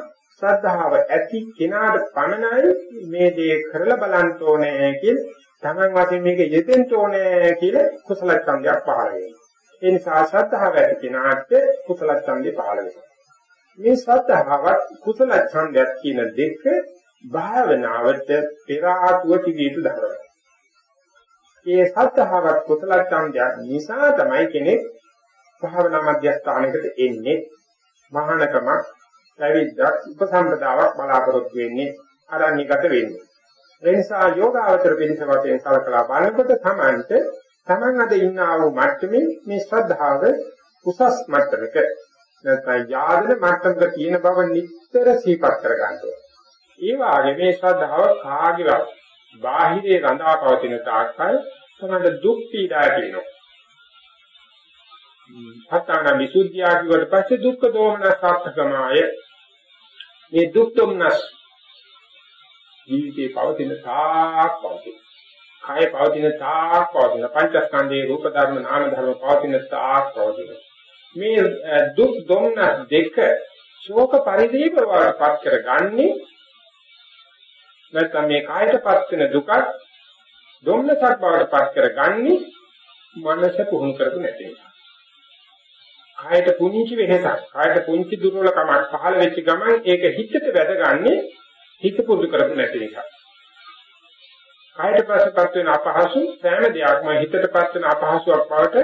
[SPEAKER 1] ශ්‍රද්ධාව ඇති කෙනාට පමණයි මේ දේ කරලා බලන්න ඕනේ කියලා තමන් වශයෙන් මේක යෙදෙන්න ඕනේ කියලා කුසල ඡන්දයක් පහළ වෙනවා. ඒ නිසා ශ්‍රද්ධාව ඇති කෙනාට කුසල ඡන්දේ පහළ වෙනවා. මේ ශ්‍රද්ධාවත් කුසල ඡන්දයක් කියන දෙක භාවනාවට පෙර ආතුව තිබීතු ධර්මයි. ඒ ශ්‍රද්ධාවත් කුසල ඡන්දයක් නිසා තමයි කෙනෙක් භාවනා මධ්‍යස්ථානයකට එන්නේ. මහානකමක් පැවිද්දක් උපසම්පදාවක් බලාපොරොත්තු වෙන්නේ අරණිගත වෙන්නේ. ඒ නිසා යෝගාවචර පිළිස වශයෙන් සලකලා බලනකොට තමන්ට තමන් අද ඉන්නා වූ මට්ටමේ මේ ශ්‍රද්ධාව උසස් මට්ටමක නැත්නම් යාදන මට්ටමක තියෙන බව නිතර සිහිපත් කර ගන්නවා. ඒ වාගේ මේ ශ්‍රද්ධාව කාගේවත් බාහිරේ රඳා පවතින තාක්කල් තමයි දුක් පීඩා තියෙනවා. හතාන විසුද්ධිය කියවට පස්සේ දුක්ඛ දෝමනස් සාර්ථකමාය මේ දුක් දුම්නස් ජීවිතේ පවතින තාක් පවතින. කාය පවතින තාක් පවතින. පංචස්කන්ධේ රූප ධර්ම නාම ධර්ම පවතින තාක් පවතින. මේ දුක් දුම්නස් දෙක ශෝක පරිදේව වඩපත් කරගන්නේ නැත්නම් මේ කායයටපත් වෙන දුකත් දුම්නසක් බවට පත් කරගන්නේ මනස පුහුණු කරපු නැති නිසා. කායට පුංචි වෙහසක්, කායට පුංචි දුර්වලකමක් පහළ වෙච්ච ගමන් ඒක හිතට වැදගන්නේ හිත පුරුදු කරපු නැති නිසා. කායට පස්සපත් වෙන අපහසු සෑම දෙයක්ම හිතටපත් වෙන අපහසුයක් බවට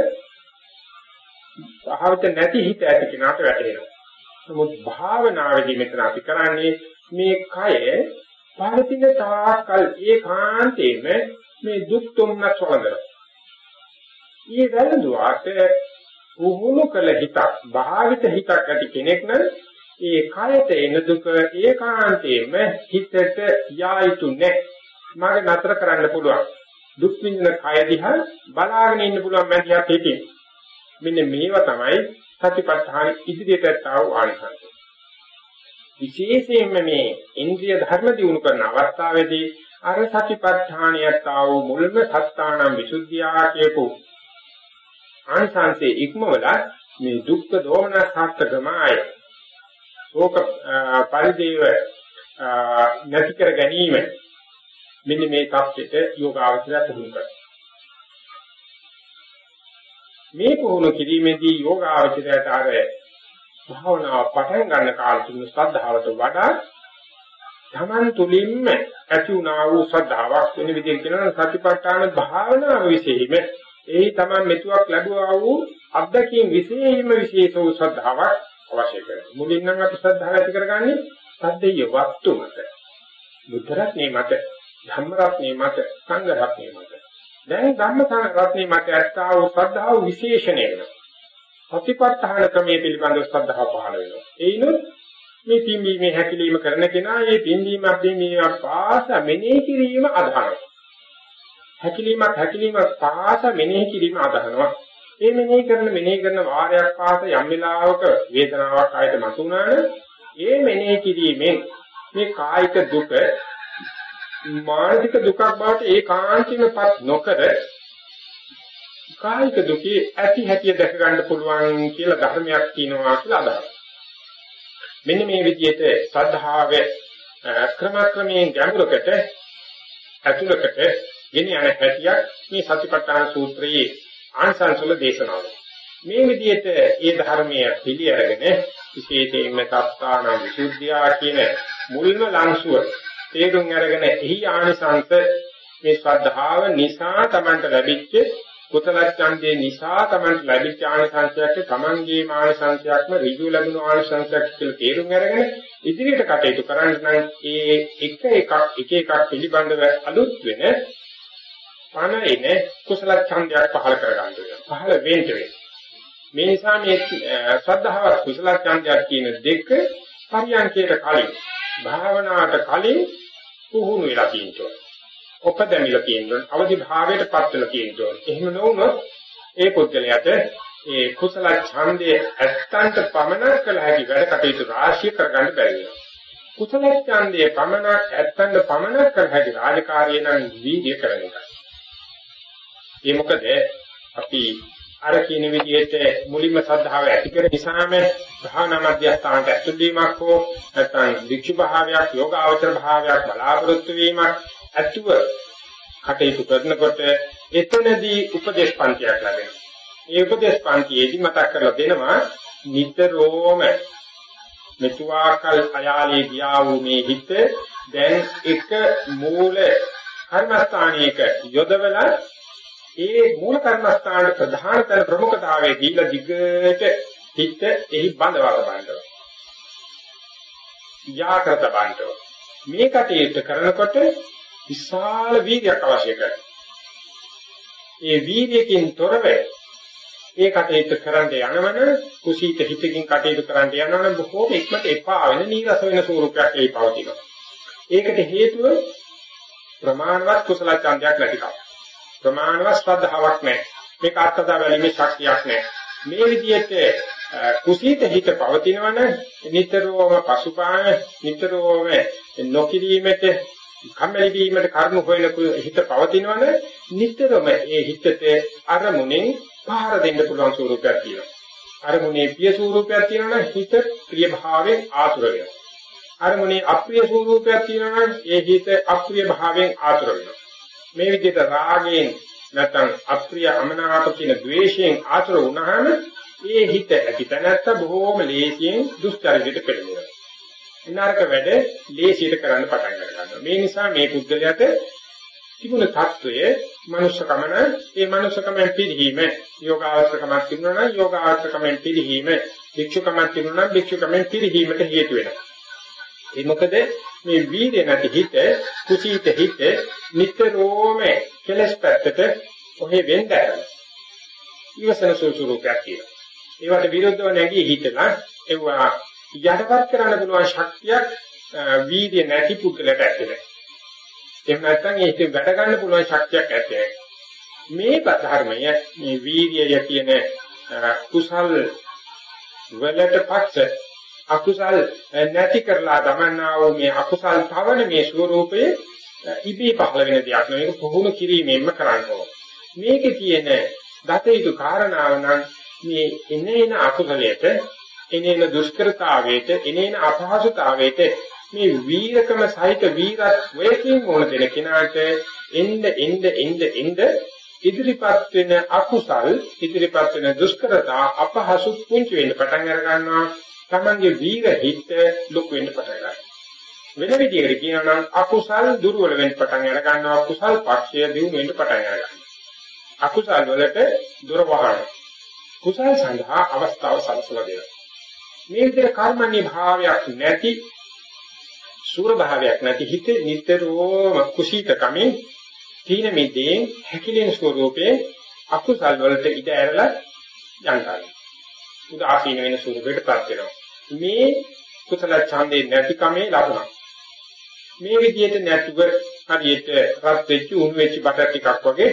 [SPEAKER 1] සහවත නැති හිත ඇති කෙනාට වැටහෙනවා. නමුත් භාවනාවේදී මෙතන අපි කරන්නේ මේ කය පවතින තාකල් ඒකාන්තයෙන්ම මේ දුක් තුම්නස් වලදලා. ඊ වැළඳුවාට පුහුණු කළ හිතක් භාවිත හිතක් ඇති කෙනෙක් නම් ඒ කයට එන දුක ඒකාන්තයෙන්ම හිතට යා යුතු නැහැ. මාගේ නතර කරන්න පුළුවන්. දුක් විඳින කය දිහා බලාගෙන ඉන්න පුළුවන් මැදිහත් හිතින්. මෙන්න මේවා තමයි සතිපට්ඨාන ඉදිරියට ආව ආනිසංස. විශේෂයෙන්ම මේ ඉන්ද්‍රිය ධර්ම දිනු කරන අවස්ථාවේදී අර සතිපට්ඨානියට ආව මුල්ම සත්තානම් විසුද්ධියා කියපු ආනිසංසයේ ඉක්මවලා මේ දුක්ඛ දෝමන සත්‍යගමයි ශෝක පරිදේව නැති කර ගැනීම මෙන්න මේ தත්ත්වෙට යෝගාවචරය පුහුණු කරනවා. මේ පුහුණු කිරීමේදී යෝගාවචරයට අර භාවනාව පටන් ගන්න කාල තුන ශ්‍රද්ධාවට වඩා තමන් තුලින්ම ඇති වුණා වූ ශ්‍රද්ධාවක් වෙන විදිහට කියනවා සතිපට්ඨාන භාවනාව විශේෂයෙන්ම ඒ තමන් මෙතුවක් ලැබුවා වූ අත්දැකීම් විශේෂයෙන්ම විශේෂ වූ ශ්‍රද්ධාවක් අවශ්‍ය කරනවා. මුලින් නම් අපි ශ්‍රද්ධාව ඇති කරගන්නේ සද්දේය වස්තු මත. බුද්ධ රත්නේ මත, ධම්ම රත්නේ මත, සංඝ රත්නේ මත. දැන් ධම්ම රත්නේ මත ඇත්තා වූ ශ්‍රද්ධාව විශේෂණය වෙනවා. සතිපට්ඨාන ක්‍රමයේ පිළිබඳව ශ්‍රද්ධාව පහළ වෙනවා. ඒනොත් මේ පිම්බීමේ හැකිලිම කරන කෙනා මේ පිම්බීමක් දෙමීමක් පාස මෙනෙහි කිරීම අදහනවා. හැකිලීමක් හැකිලීමක් පාස මෙනෙහි කිරීම අදහනවා. මේ මෙනෙහි කරන මෙනෙහි කරන වාරයක් පාස යම් වෙලාවක වේදනාවක් ආයත මතුනාන ඒ මෙනෙහි කිරීමෙන් මේ කායික දුක මානසික දුකක් බවට ඒකාන්තයෙන්පත් නොකර කායික දුකේ ඇති හැටිය දැක ගන්න පුළුවන් කියලා ධර්මයක් කියනවා කියලා අදහනවා. මෙන්න මේ විදිහට සද්ධාවේ ක්‍රමක්‍රමයෙන් ගැඹුරකට ඇතුළකට ගෙන යන හැටියක් මේ සතිපට්ඨාන සූත්‍රයේ ආංශංශවල දේශනාවල. මේ විදිහට ඒ ධර්මයේ පිළි අරගෙන විශේෂයෙන්ම සත්තාන විසුද්ධියා කියන මුල්ම ලංසුව තේරුම් අරගෙන එහි ආනිසංස මේ ශ්‍රද්ධාව නිසා Tamanට ලැබිච්ච කුසල ඡන්දේ නිසා Tamanට ලැබිච්ච ආනිසංසයක් තමන්ගේ ආනිසංසයක්ම ඍජු ලැබුණු ආනිසංසයක් කියලා තේරුම් අරගෙන ඉදිරියට කටයුතු කරන්න නම් ඒ එක එකක් එක එකක් පිළිබඳව අලුත් වෙන පණින කුසල ඡන්දයක් පහල කරගන්න වෙනවා. පහල වෙන්න වෙනවා. මේ නිසා මේ ශ්‍රද්ධාව කුසල ඡන්දයක් කියන දෙක පරියන්කයට කලින් භාවනාවට කලින් පුහුණු වෙලා තියෙනවා. උපදැමිලා තියෙනවා. අවදි භාවයට පත් වෙලා තියෙනවා. එහෙම නොවුනොත් ඒ පුද්ගලයාට ඒ කුසල ඡන්දයේ ඇත්තන්ට පමණ කළ හැකි වැඩ කටයුතු රාශිය කරගන්න බැරි වෙනවා. කුසල ඡන්දයේ පමණ ඇත්තන්ට පමණ කළ හැකි රාජකාරිය නම් වීර්ය කරන එකයි. ඒ මොකද අපි අර කියන විදිහට මුලින්ම සද්ධාව ඇති කර නිසාම භාවනා මධ්‍යස්ථානට ඇතුල් වීමක් හෝ නැත්නම් වික්ෂු භාවයක් යෝගාවචර භාවයක් බලාපොරොත්තු වීමක් ඇතුව කටයුතු කරනකොට එතනදී උපදේශ පන්තියක් ලැබෙනවා. මේ උපදේශ පන්තියේදී මතක් කරලා දෙනවා නිතරම මෙතුආකල් අයාලේ ගියා වූ මේ හිත දැන් එක මූල කර්මස්ථානයක යොදවලා ඒ මූල කර්මස්ථානයේ ප්‍රධාන තන ප්‍රමුඛතාවයේ දීලා දිගට හිත එහි බඳවා ගන්නවා. යාකරත බන්ධව. මේ කටයුත්ත කරනකොට විශාල වීර්යයක් අවශ්‍ය කරනවා. ඒ වීර්යකින් තොරව ඒ කටයුත්ත කරන්න යනවන කුසීත හිතකින් කටයුතු කරන්න යනවන බොහෝම ඉක්මනට එපා වෙන නීරස වෙන ස්වරූපයක් ඒ පවතිනවා. ඒකට හේතුව ප්‍රමාණවත් කුසල ඡන්දයක් නැතිකම. ප්‍රමාණවත් ශ්‍රද්ධාවක් නැහැ. මේක අත්දැක බැලීමේ ශක්තියක් නැහැ. මේ විදිහට කුසීත හිත පවතිනවන නිතරම පසුපාන නිතරම නොකිරීමට කම්මැලි වීමට කරුණු හොයන හිත පවතිනවන නිතරම ඒ හිතට අරමුණෙන් පහර දෙන්න පුළුවන් ස්වරූපයක් තියෙනවා. අරමුණේ ප්‍රිය ස්වරූපයක් තියෙනවා හිත ප්‍රිය භාවයෙන් ආතුර වෙනවා. අරමුණේ අප්‍රිය ස්වරූපයක් තියෙනවා ඒ හිත අප්‍රිය භාවයෙන් ආතුර වෙනවා. මේ විදිහට රාගයෙන් නැත්නම් අප්‍රිය අමනාප කියන ද්වේෂයෙන් ආතුර වුණාම ඒ හිත ඇතිතනත්ත බොහෝම ලේසියෙන් දුෂ්චරිතයට පෙළෙනවා. නරක වැඩ ලේසියට කරන්න පටන් ගන්නවා. මේ නිසා මේ පුද්ගලයාට තිබුණ தত্ত্বය මනුෂ්‍යකමන ඒ මනුෂ්‍යකමෙන් පිළිහිම යෝගාවචකමක් තිබුණා නම් යෝගාවචකමෙන් පිළිහිම භික්ෂුකමක් තිබුණා නම් භික්ෂුකමෙන් පිළිහිමට හේතු වෙනවා. ඒ මොකද මේ වීර්ය නැති හිත කුසීත හිත නිතරම කෙලස් පැත්තට ඔහේ වෙන්න ඇති. ඊවසන සූසුරූපයක් කියලා. ඒවට විරුද්ධව නැගී හිතලා ඒවා යටපත් කරන්න පුළුවන් ශක්තියක් වීර්ය නැති පුද්ගලට ඇත්තේ. එහෙම නැත්නම් ඒක වැඩ ගන්න පුළුවන් ශක්තියක් ඇත්තේ. මේ ධර්මය මේ වීර්යය කියන කුසල් වලට පක්ෂ අකුසල් නැති කරලා ගමන්නා වූ මේ අකුසල් තවන මේ ස්වરૂපයේ ඉබේ පහළ වෙන දෙයක් නෙවෙයි ඒක පුහුණු කිරීමෙන්ම කරන්න ඕන. මේකේ තියෙන දතේතු කාරණාව නම් මේ එනේන අකුසලයට එනේන දුෂ්කරතාවයට එනේන අපහසුතාවයට මේ වීරකම සහිත වීරත්වයෙන් ඕන දෙන කෙනාට එන්න එන්න එන්න එන්න ඉදිරිපත් වෙන අකුසල් ඉදිරිපත් වෙන දුෂ්කරතා අපහසු පුංචි වෙන්න පටන් අර ගන්නවා. තමන්ගේ වීර හිත ලොකු වෙන්න පටන් ගන්නවා. වෙන විදිහකට කියනවා නම් අකුසල් දුර්වල වෙන්න පටන් අර ගන්නවා. කුසල් පක්ෂය දියුණු වෙන්න පටන් අර ගන්නවා. අකුසල් වලට දොර වහන කුසල් සඳහා අවස්ථාව සලසලා දෙනවා. මේ විදිහට කර්මන්නේ භාවයක් නැති සූර භාවයක් නැති හිත නිතරම කුසීතකමින් තීන මිදේ හැකිලෙන ස්වરૂපේ අකුසල් වලට ඉඩ ඇරලා යනවා උදාසීන වෙන ස්වરૂපයකටපත් වෙනවා. මේ කුසල ඡන්දේ නැතිකමේ ලකුණක්. මේ විදිහට නැතුව හරියට රත් වෙච්ච උණු වෙච්ච බටර් ටිකක් වගේ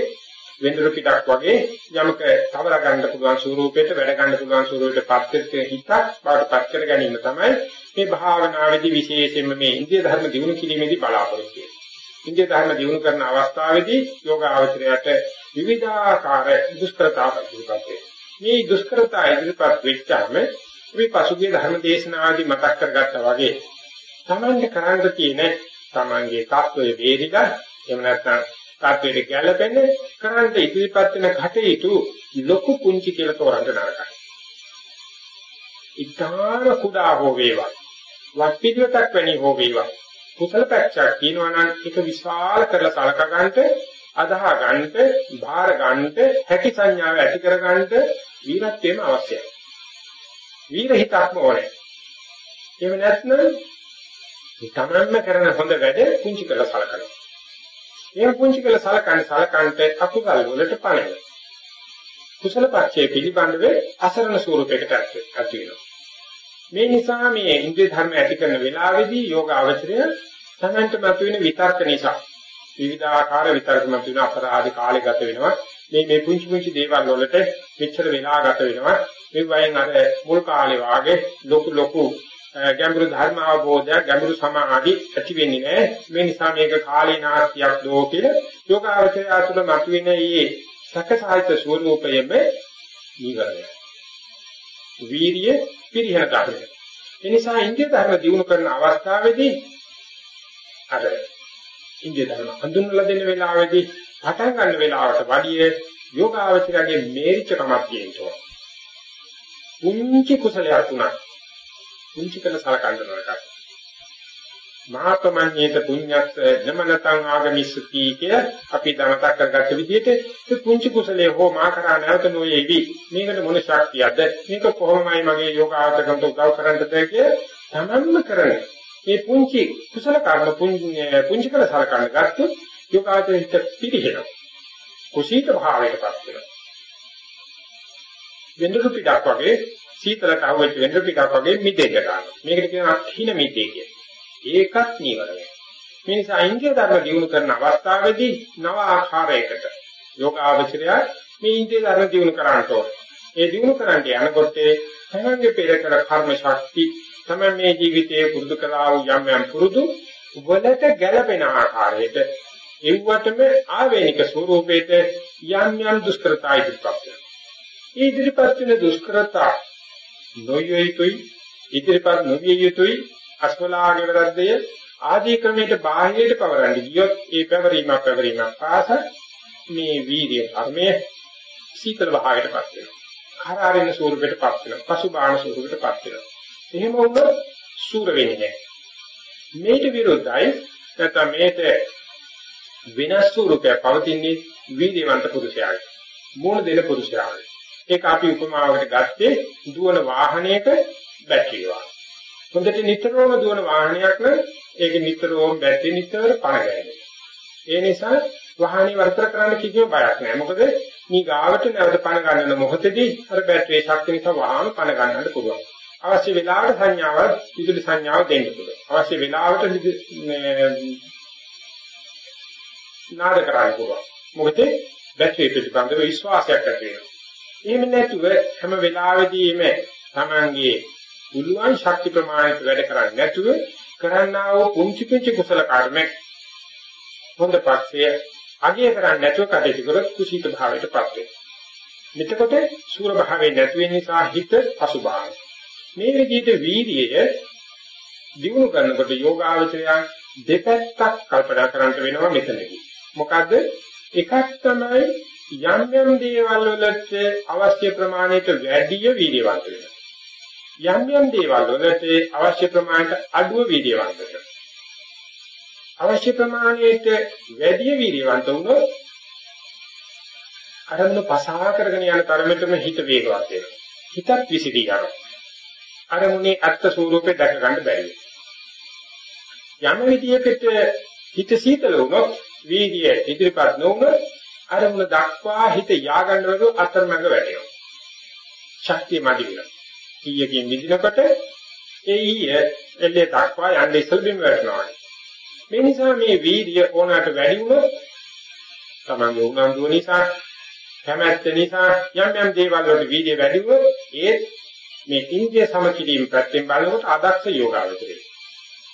[SPEAKER 1] වෙන්දර පිටක් වගේ යමක තවර ගන්න පුළුවන් ස්වරූපයට වැඩ ගන්න පුළුවන් ස්වරූපයට පත්වෙච්ච හිතක් බවට පත් කර ගැනීම තමයි මේ භාවනාවේදී විශේෂයෙන්ම මේ ඉන්දිය ධර්ම දිනු කිරීමේදී බලාපොරොත්තු වෙන්නේ. ඉන්දිය ධර්ම දිනු කරන අවස්ථාවේදී යෝග ආචරයට විවිධාකාර දුෂ්කරතා පිළිපත් මේ දුෂ්කරතා ඉදිරිපත් වෙච්චාම මේ පසුගිය ධර්ම දේශනාදී මතක් කරගත්තා වගේ තමන්ට කරන්න තියෙන තමන්ගේ තත්වයේ වේදිකා එහෙම නැත්නම් තත්වයට ගැළපෙන කරන්න ඉදිරිපත් වෙන කටයුතු ලොකු පුංචි කියලා තෝරන්න නරකයි. ඊටාර කුඩා හෝ වේවා වත් පිළිවෙතක් වැනි හෝ වේවා කුසල පැත්තක් කියනවා නම් ඒක විශාල කරලා සලකා ගන්නට අදාහ ගන්නට බාර ගන්නට හැකි සංඥාව ඇති කර ගන්නට වීරත්වයම අවශ්‍යයි. වීර හිතක්ම ඕනේ. එහෙම නැත්නම් තමන්ම කරන හොඳ වැඩ පුංචි කරලා සලකනවා. එහෙම පුංචි කරලා සලකන්නේ සලකන්ට අකුසල් වලට පණින. කුසල පක්ෂයේ පිළිබඳව අසරණ ස්වරූපයකට ඇති වෙනවා. මේ නිසා මේ ඉන්ද්‍රිය ධර්ම ඇති කරන වෙලාවේදී යෝග අවචරය තමන්ට මතුවෙන විතර්ක නිසා විවිධාකාර විතර්ක මතුවෙන අපරාධ කාලේ ගත වෙනවා. මේ මේ පුංචි පුංචි දේවල් වලට මෙච්චර වෙලා ගත වෙනවා. මේ වයින් අර මුල් කාලේ වාගේ ලොකු ලොකු ගැඹුරු ධර්ම අවබෝධය ගැඹුරු සමාධි ඇති වෙන්නේ නැහැ. මේ නිසා මේක කාලීනාස්තියක් දෝ කියලා යෝගාවචරය අතුල මතුවෙන මේ සකසායිත ස්වરૂපයෙම නිවරණය වීරිය පිරිහන ධර්මය. ඒ නිසා ඉන්දිය ධර්ම දිනු කරන අවස්ථාවේදී අර ඉන්දිය ධර්ම හඳුන්වලා දෙන වෙලාවේදී පටන් ගන්න වෙලාවට වඩිය යෝගාවචරයේ මේරිච්ච කමක් තියෙනවා. පුංචි කුසලයක් උනා පුංචි කළ සලකන්න නරකයි. මහත්මඤ්ඤේත පුඤ්ඤස්ස නමනතං ආගමිස්සති කිය අපි දමතක් කරගත්ත විදිහට මේ පුංචි කුසලයේ හෝ මා කරා නැවත නොයේවි. මේකට මොන ශක්තියද මේක කොහොමයි මගේ යෝගාවචකන්ට උදව් කරන්නද කිය? තමන්ම කරන මේ පුංචි කුසල කර්ම පුංචි කළ සලකන්න ගත්තොත් යෝගාවචරිත පිළිහෙනවා කුසීත භාවයකටපත් වෙනවා. වෙන්දුරු පිටක් වගේ සීතල කහුවෙච්ච වෙන්න ටිකක් වගේ මිදෙන්න ගන්නවා. මේකට කියනවා හින මිදේ කියලා. ඒකත් නීවරණය. මේ නිසා ඉන්දිය ධර්ම දියුණු කරන අවස්ථාවේදී නව ආකාරයකට යෝග ආචරය මේ ඉන්දිය ධර්ම දියුණු කරන්නට ඕනේ. ඒ දියුණු කරන්න යනකොට තමන්ගේ පෙර කර කර්ම ශක්ති තමයි මේ ජීවිතයේ පුරුදු කළා වූ යම් යම් පුරුදු වලට ගැළපෙන ආකාරයට එව්වටම ආවේනික ස්වરૂපේට යම් යම් දුෂ්කරතා ඉදිරිපත් වෙනවා. ඒ ඉදිරිපත් වෙන දුෂ්කරතා නොවිය යුතුයි ඉදිරිපත් නොවිය යුතුයි අස්වලාගේ වැරද්දය ආදී ක්‍රමයට බාහිරයට පවරන්න ගියොත් ඒ පැවරීම පැවරීම පාස මේ වීර්ය ධර්මයේ සීතල භාවයටපත් වෙනවා. කරාරින ස්වරූපයටපත් වෙනවා. පසුබාහන ස්වරූපයටපත් වෙනවා. එහෙම වුණොත් සූර වෙන්නේ නැහැ. මේට විරුද්ධයි නැත්නම් මේට වෙනස් ස්වරූපයක් පවතින්නේ වීර්යවන්ත පුරුෂයාගේ මූණ දෙන පුරුෂයාගේ. ඒක අපි උපමාවකට ගත්තේ දුවන වාහනයක බැටරිය වගේ. හොඳට නිතරම දුවන වාහනයක් නම් ඒක නිතරම බැටරිය නිතර පණ ගැහෙනවා. ඒ නිසා වාහනේ වර්තර කරන්න කිසිම බයක් නැහැ. මොකද මේ ගාවට නැවත පණ ගන්න මොහොතේදී අර බැටරියේ ශක්තිය නිසා වාහන පණ ගන්නට පුළුවන්. අවශ්‍ය වෙලාවට සංඥාව විදුලි සංඥාව දෙන්න පුළුවන්. අවශ්‍ය වෙලාවට නාද කරන්න පුළුවන්. මොකද බැටරිය පිළිබඳව විශ්වාසයක් ඇති වෙනවා. එහෙම නැතුව හැම වෙලාවෙදීම තමන්ගේ පුළුවන් ශක්ති ප්‍රමාණයට වැඩ කරන්නේ නැතුව කරන්නා වූ පුංචි පුංචි කුසල කර්ම හොඳ පක්ෂය අගය කරන්නේ නැතුව කටයුතු කරොත් කුසීත භාවයටපත් වෙනවා. මෙතකොට සූර භාවයේ නැති වෙන නිසා හිත පසුබාහන. මේ විදිහට වීර්යය දිනු කරනකොට යෝගාවචරය දෙපැත්තක් කල්පනා කරන්න වෙනවා මෙතනදී. මොකද එකක් තමයි යම් යම් දේවල් වලට අවශ්‍ය ප්‍රමාණයට වැඩිය වීර්යවන්ත වෙනවා. යම් යම් දේවල් වලට අවශ්‍ය ප්‍රමාණයට අඩුව වීර්යවන්ත වෙනවා. අවශ්‍ය ප්‍රමාණයට වැඩි වීර්යවන්ත වුණොත් අරමුණ පසහා කරගෙන යන තරමටම හිත වේගවත් වෙනවා. හිතත් විසිරී යනවා. අරමුණේ අර්ථ ස්වરૂපේ දැක ගන්න බැරි යම් විදියකට හිත සීතල වුණොත් වීර්ය ඉදිරිපත් නොවුනොත් අරමුණ දක්වා හිත ය아가න්නවලු අතරමඟ වැටෙනවා. ශක්තිය මදි වෙනවා. ඊයකින් විදිනකොට ඒ ඊය එල්ලේ දක්වා යන්නේ ඉස්සල් බිම වැටෙනවා. මේ නිසා මේ වීර්ය ඕනකට වැඩි වුණොත් තමන්ගේ උනන්දුව නිසා කැමැත්ත නිසා යම් යම් දේවල් වලට වීර්ය වැඩි වුණොත් ඒ මේ ඉන්ද්‍රිය සමකිරීම පැත්තෙන් බලනකොට අදක්ෂ යෝගාවචරය.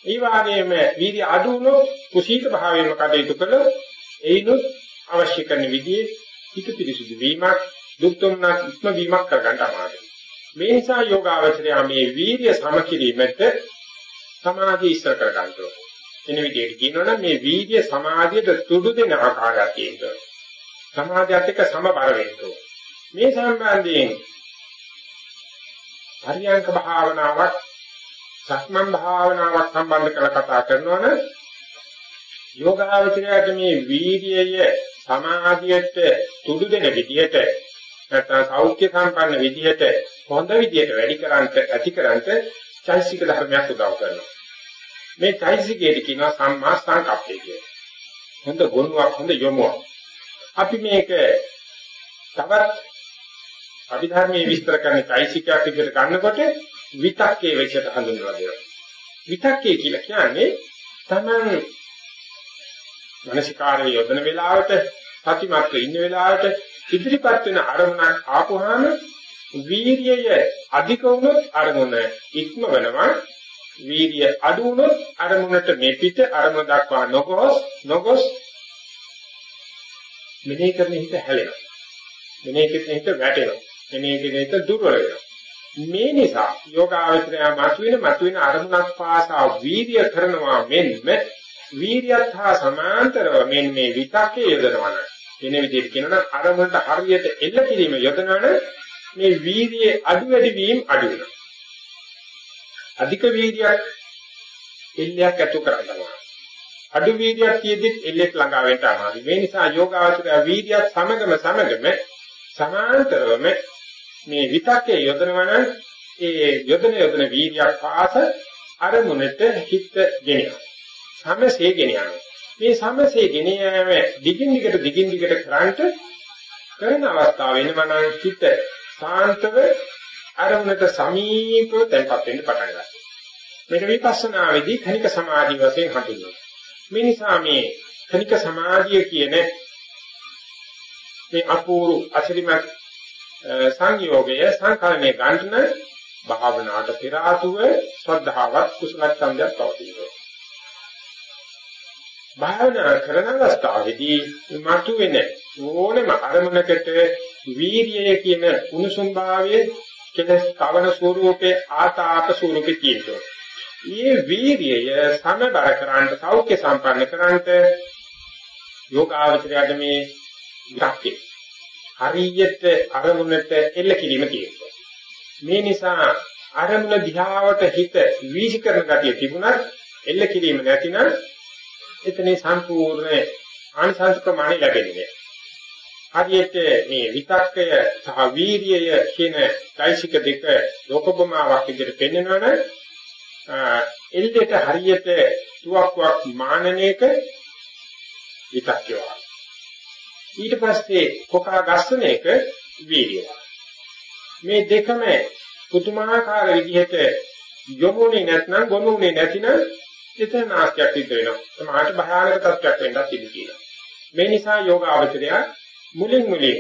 [SPEAKER 1] ඒ වගේම වීර්ය අඩු වුණොත් කුසීත භාවයෙන්ම කටයුතු කළොත් ඒිනුත් අවශ්‍ය කරන විදිහේ හිත පිරිසුදු වීමක් දුක්තුම්නක් ඉක්ම වීමක් කරගන්න අමාරුයි. මේ නිසා යෝගාවචරය මේ වීර්ය සමකිරීමට සමාධිය ඉස්සර කරගන්න ඕනේ. එන විදිහට කියනවනම් මේ වීර්ය සමාධියට තුඩු දෙන ආකාරයක් තියෙනවා. සමාධියත් එක්ක සමබර වෙන්න මේ සම්බන්ධයෙන් පරියංක භාවනාවක් සක්මන් භාවනාවක් සම්බන්ධ කරලා කතා කරනවනේ යෝගාවචරයට මේ වීර්යය සමාධියට තුඩු දෙන විදිහට නැත්නම් සෞඛ්‍ය සම්පන්න විදිහට හොඳ විදිහට වැඩි කරන්ට ඇති කරන්ට චෛසික ධර්මයක් උදව් කරනවා. මේ චෛසිකයේ කියනවා සම්මා සංකප්පය කියලා. හොඳ ගුණයක් හොඳ යොමුවක්. අපි මේක තවත් අභිධර්මයේ විස්තර කරන චෛසිකයක් විදිහට ගන්නකොට විතක්කේ වෙච්චට හඳුන්වලා දෙනවා. විතක්කේ කියලා කියන්නේ තමන් මානසිකාරයේ යොදන වෙලාවට සතිමත්ව ඉන්න වෙලාවට ඉදිරිපත් වෙන අරමුණක් ආපුවාම වීර්යය අධික වුණොත් අරමුණ ඉක්මවනවා වීර්ය අඩු වුණොත් අරමුණට මෙපිට අරමුණ දක්වා නොගොස් නොගොස් මෙනෙහි කරන හිත හැලෙනවා. මෙනෙහි කරන හිත වැටෙනවා. මෙනෙහි කරන හිත දුර්වල වෙනවා. මේ නිසා යෝගාවචරය මතුවෙන මතුවෙන අරමුණක් පාසා වීර්ය කරනවා මෙන්ම වීර්යත් හා සමාන්තරව මෙන්න මේ විතක්කේ යොදනවන වෙන විදිහට කියනනම් අරමුණට හරියට එල්ල කිරීම යොදනවන මේ වීර්යයේ අඩු වැඩි වීම අඩු වෙනවා. අධික වීර්යයක් එල්ලයක් ඇතු කරගන්නවා. අඩු වීර්යයක් තියෙද්දි එල්ලෙත් ළඟා වෙන්න අමාරුයි. මේ නිසා යෝගාවචරය වීර්යයත් සමගම සමගම සමාන්තරවම මේ විතක්කේ යොදනවන ඒ යොදන යොදන වීර්යයක් පාස අරමුණට හිත ගෙනියනවා. සමසේ ගෙනියනවා. මේ සමසේ ගෙනියෑම දිගින් දිගට දිගින් දිගට කරන්ට කරන අවස්ථාව වෙනවනම් හිත සාන්තව අරමුණට සමීපව තැන්පත් වෙන්න පටන් ගන්නවා. මේක විපස්සනාවේදී khනික සමාධි වශයෙන් හඳුන්වනවා. මේ නිසා මේ khනික සමාධිය කියන මේ අපූර්ව අසිරිමත් සංයෝගය සංකල්පයේ ගන්න භාවනාවට පෙර ආතුව ශ්‍රද්ධාවත් කුසල ඡන්දයක් පවතිනවා. භාවනා කරන අවස්ථාවේදී මතුවෙන ඕනම අරමුණකට වීර්යය කියන උණුසුම් භාවයේ කෙලස් කවන ස්වરૂපේ ආතාප ස්වરૂපේ තියෙනවා. මේ වීර්යය සමබර කරන්න සෞඛ්‍ය සම්පන්න කරන්නට යෝගාවචරයට මේ විරක්තිය හරියට අරමුණට එල්ල කිරීම තියෙනවා. මේ නිසා අරමුණ දිහාවට හිත වීසි කරන ගතිය තිබුණත් එල්ල කිරීම නැතිනම් එතන සම්පූර්ණ ආනිසංස ප්‍රමාණය ලැබෙන්නේ හරියට මේ විතක්කය සහ වීර්යය කියන চৈতසික දෙක ලෝකබමාවක් විදිහට පෙන්වනවනේ එල්ලේට හරියට තුවක්කුවක් මානනයක විතක්කය ඊට පස්සේ කොකා ගස්සන එක වීර්යය. මේ දෙකම පුදුමාකාර විදිහට යොමුනේ නැත්නම් ගොනුනේ නැතිනම් එතන නාස්තියක් සිද්ධ වෙනවා. සමහරට භයානක තත්ත්වයක් වෙන්නත් ඉඩ තියෙනවා. මේ නිසා යෝග අවචරය මුලින් මුලින්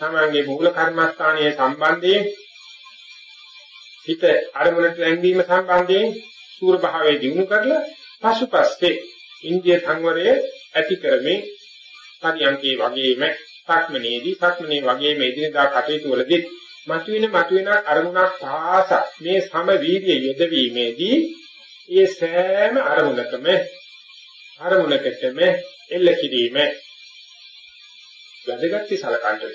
[SPEAKER 1] තමන්ගේ මූල කර්මස්ථානයේ සම්බන්ධයෙන් හිත අරමුණට ලැංවීම සම්බන්ධයෙන් සූර භාවයේ දිනු කරලා පසුපස්සේ ඉන්දිය සංවරය ඇති කරමින් පරියන්කේ වගේම සක්මනේදී සක්මනේ වගේම එදිනදා කටයුතු වලදී මතුවෙන මතුවෙන අරමුණක් පාස මේ සම වීර්ය යෙදවීමේදී ඒ සෑම අරමුණකම අරමුණකටම එල්ල කිරීම වැදගත්ටි සලකන්න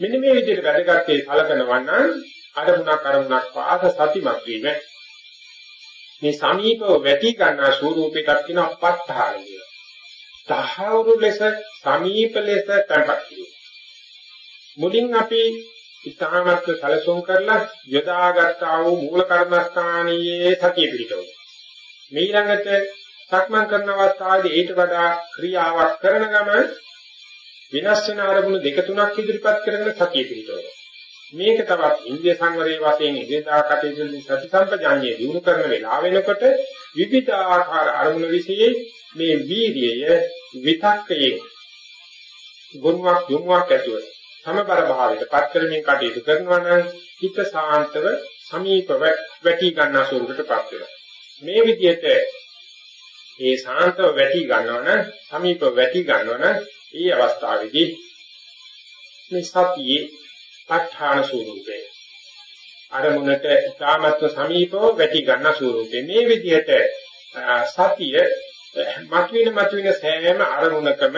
[SPEAKER 1] මෙන්න මේ විදිහට වැදගත්ටි සලකනවා නම් අරමුණක් අරමුණක් පාස සතිමත් වීම මේ සමීපව වැටි ගන්නා ස්වරූපයකට කියනවා ප ဋ ාණය කියලා. තහවුරු ලෙස සමීප ලෙස තැන්පත් කිරීම. මුලින් අපි ඉතාමත්ව සැලසුම් කරලා යොදාගත්තා වූ මූල කර්මස්ථානීයේ සතිය පිළිටවන. මේ ළඟට සක්මන් කරන අවස්ථාවේදී ඊට වඩා ක්‍රියාවක් කරන ගමන් විනාශ වෙන අරමුණු දෙක තුනක් ඉදිරිපත් කරගෙන සතිය පිළිටවන. මේක තවත් ඉන්දිය සංවරයේ වශයෙන් ඉදිරියට කටයුතු සති සම්පජාඤ්ඤය දිනු කරන වෙලාව වෙනකොට විවිධ ආකාර අරමුණු વિશે මේ වීර්යය විතක්කයේ ගුණයක් යොමුවක් ඇතුව සමබර භාවයට පත් කරමින් කටයුතු කරනවා නම් හිත සාන්තව සමීපව වැටි ගන්නා ස්වරූපයටපත් වෙනවා. මේ විදිහට ඒ සාන්තව වැටි ගන්නවනම් සමීපව වැටි ගන්නවනම් ඒ අවස්ථාවේදී මේ සතියේ ප ဋ ාණ ස්වරූපේ අරමුණට ඉතාමත්ව සමීපව වැටි ගන්න ස්වරූපේ මේ විදිහට සතිය මතුවෙන මතුවෙන සෑම අරමුණකම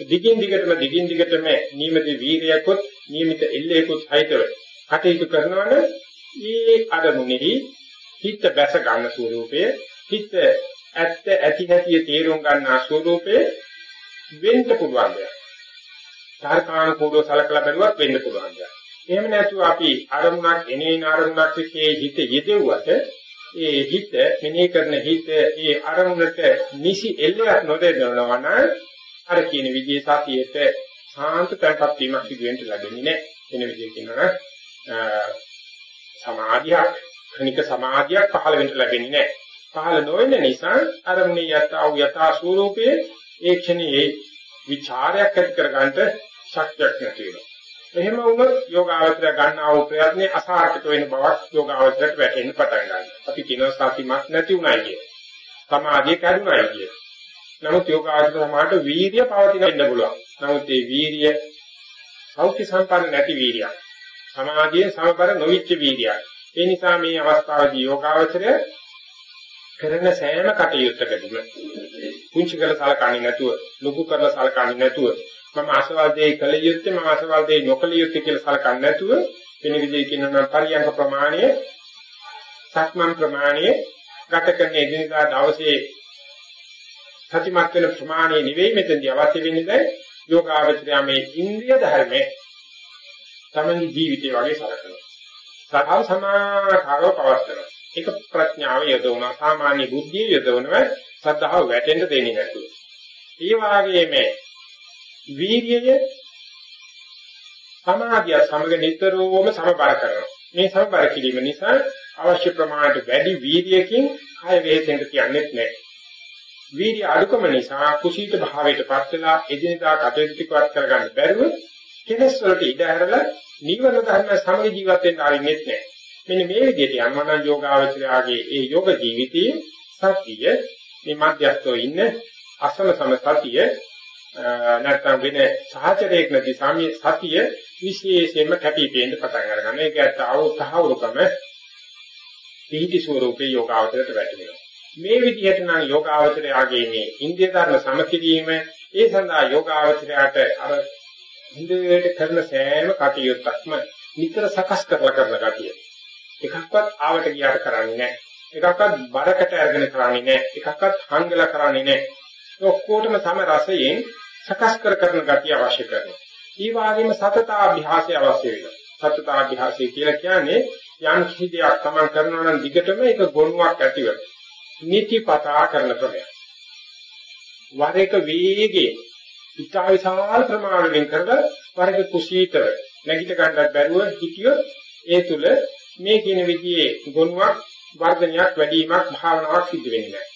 [SPEAKER 1] දිගින් දිගටම දිගින් දිගටම නියමිත වීර්යයකොත් නියමිත එල්ලයකොත් සහිතව කටයුතු කරනවනේ මේ අරමුණෙහි හිත බැස ගන්න ස්වරූපය හිත ඇත්ත ඇති නැතිය තේරුම් ගන්නා ස්වරූපය වෙන්න පුළුවන් දෙයක්. ධර්මාන කෝඩව සලකලා බැලුවත් වෙන්න පුළුවන් දෙයක්. එහෙම නැතුව අපි අරමුණක් එනේන අරමුණක් විශ්ේ හිත යෙදුවට ඒ හිත මෙනෙහි කරන හිත ඒ අරමුණට නිසි එල්ලයක් නොදෙනවා නම් අර කියන විදිහේ සතියේට සාන්ත තැන්පත් වීමක් සිදු වෙන්න ලැබෙන්නේ නැහැ. වෙන විදිහකින් කියනවා සමාධියක් කනික සමාධියක් පහළ වෙන්න ලැබෙන්නේ නැහැ. පහළ නොවන නිසා අරමුණේ යථා වූ යථා ස්වરૂපයේ ඒ ක්ෂණයේ විචාරයක් ඇති කරගන්නට ශක්තියක් නැති වෙනවා. එහෙම වුණොත් යෝගාවචරය ගන්නා වූ ප්‍රයත්නේ අසාර්ථක වෙන බවක් යෝගාවචරයට වැටෙන්න පටන් ගන්නවා. අපි කියනවා සතිමත් නැති උනායි කිය. සමාධිය කැඩුනායි කිය. නමුත් යෝගාචර සමාහට වීර්ය පවතින වෙන්න පුළුවන්. නමුත් මේ වීර්ය සෞඛ්‍ය සම්පන්න නැති වීර්යයක්. සමාධියේ සමබර නොවිච්ච වීර්යයක්. ඒ නිසා මේ අවස්ථාවේදී යෝගාචරය කරන සෑම කටයුත්තකදීම කුංචි කරලා සලකන්නේ නැතුව, ලොකු කරලා සලකන්නේ නැතුව, මම අසවල් දෙය කළ යුත්තේ මම අසවල් දෙය නොකළ යුත්තේ කියලා සලකන්නේ නැතුව වෙන විදිහකින් කියනවා පරියංග ප්‍රමාණය, සක්මන් ප්‍රමාණය ගත කරන එදිනදා දවසේ සතිමත් වෙන ප්‍රමාණය නෙවෙයි මෙතනදී අවශ්‍ය වෙන්නේ දැන් යෝගාවචරය මේ ඉන්ද්‍රිය ධර්මයේ තමයි ජීවිතය වගේ සලකනවා. සකල් සමාකාරව පවත්නවා. ඒක ප්‍රඥාව යොදවන සාමාන්‍ය බුද්ධිය යොදවනව සද්ධාව වැටෙන්න දෙන්නේ නැතුව. ඒ වාගේම වීර්යය සමාධිය සමග නිතරම සමබර කරනවා. මේ සමබර කිරීම නිසා අවශ්‍ය ප්‍රමාණයට වැඩි වීර්යයකින් කය වේදෙන්න කියන්නේ නැහැ. වීර්ය අඩුකම නිසා කුසීත භාවයටපත් වෙලා එදිනදා කටයුතු ටිකවත් කරගන්න බැරුව කෙලස් වලට ඉඩ හැරලා නිවන ධර්ම සමග ජීවත් වෙන්න ආරින්නෙත් නැහැ. මෙන්න මේ විදිහට යනවනම් යෝගාවචරයාගේ ඒ යෝග ජීවිතයේ සතිය මේ මධ්‍යස්ථෝ ඉන්න අසල සම සතිය නැත්නම් වෙන සහචරයක් නැති සාමිය සතිය විශේෂයෙන්ම කැපිපෙන්න පටන් අරගන්න. ඒක ඇත්ත අවුතහවුරුකම පිහිටි ස්වරූපේ යෝගාවචරයට වැටෙනවා. මේ විදිහට නම් යෝගාවචරයාගේ මේ ඉන්දිය ධර්ම සමකිරීම ඒ සඳහා යෝගාවචරයට අර හොඳට කරන සෑම කටයුත්තක්ම නිතර සකස් කරලා කරන ගතිය. එකක්වත් ආවට ගියාට කරන්නේ නැහැ. එකක්වත් බරකට අරගෙන කරන්නේ නැහැ. එකක්වත් හංගලා කරන්නේ නැහැ. ඔක්කොටම සම රසයෙන් සකස් කර කරන ගතිය අවශ්‍ය කරනවා. ඒ වගේම සතතාභ්‍යාසය අවශ්‍ය වෙනවා. සතතාභ්‍යාසය කියලා කියන්නේ යම් කිසි දෙයක් තමන් කරනවා නම් දිගටම ඒක ගොනුවක් ඇතිව නිතිපතා කරන ක්‍රමයක්. වර එක වේගයේ ඉතා විශාල ප්‍රමාණයෙන් කරලා වර එක කුසීතව නැගිට ගන්නත් බැරුව හිටියොත් ඒ තුල මේ කියන විදිහේ ගොනුවක් වර්ධනයක් වැඩිවීමක් භාවනාවක් සිද්ධ වෙන්නේ නැහැ.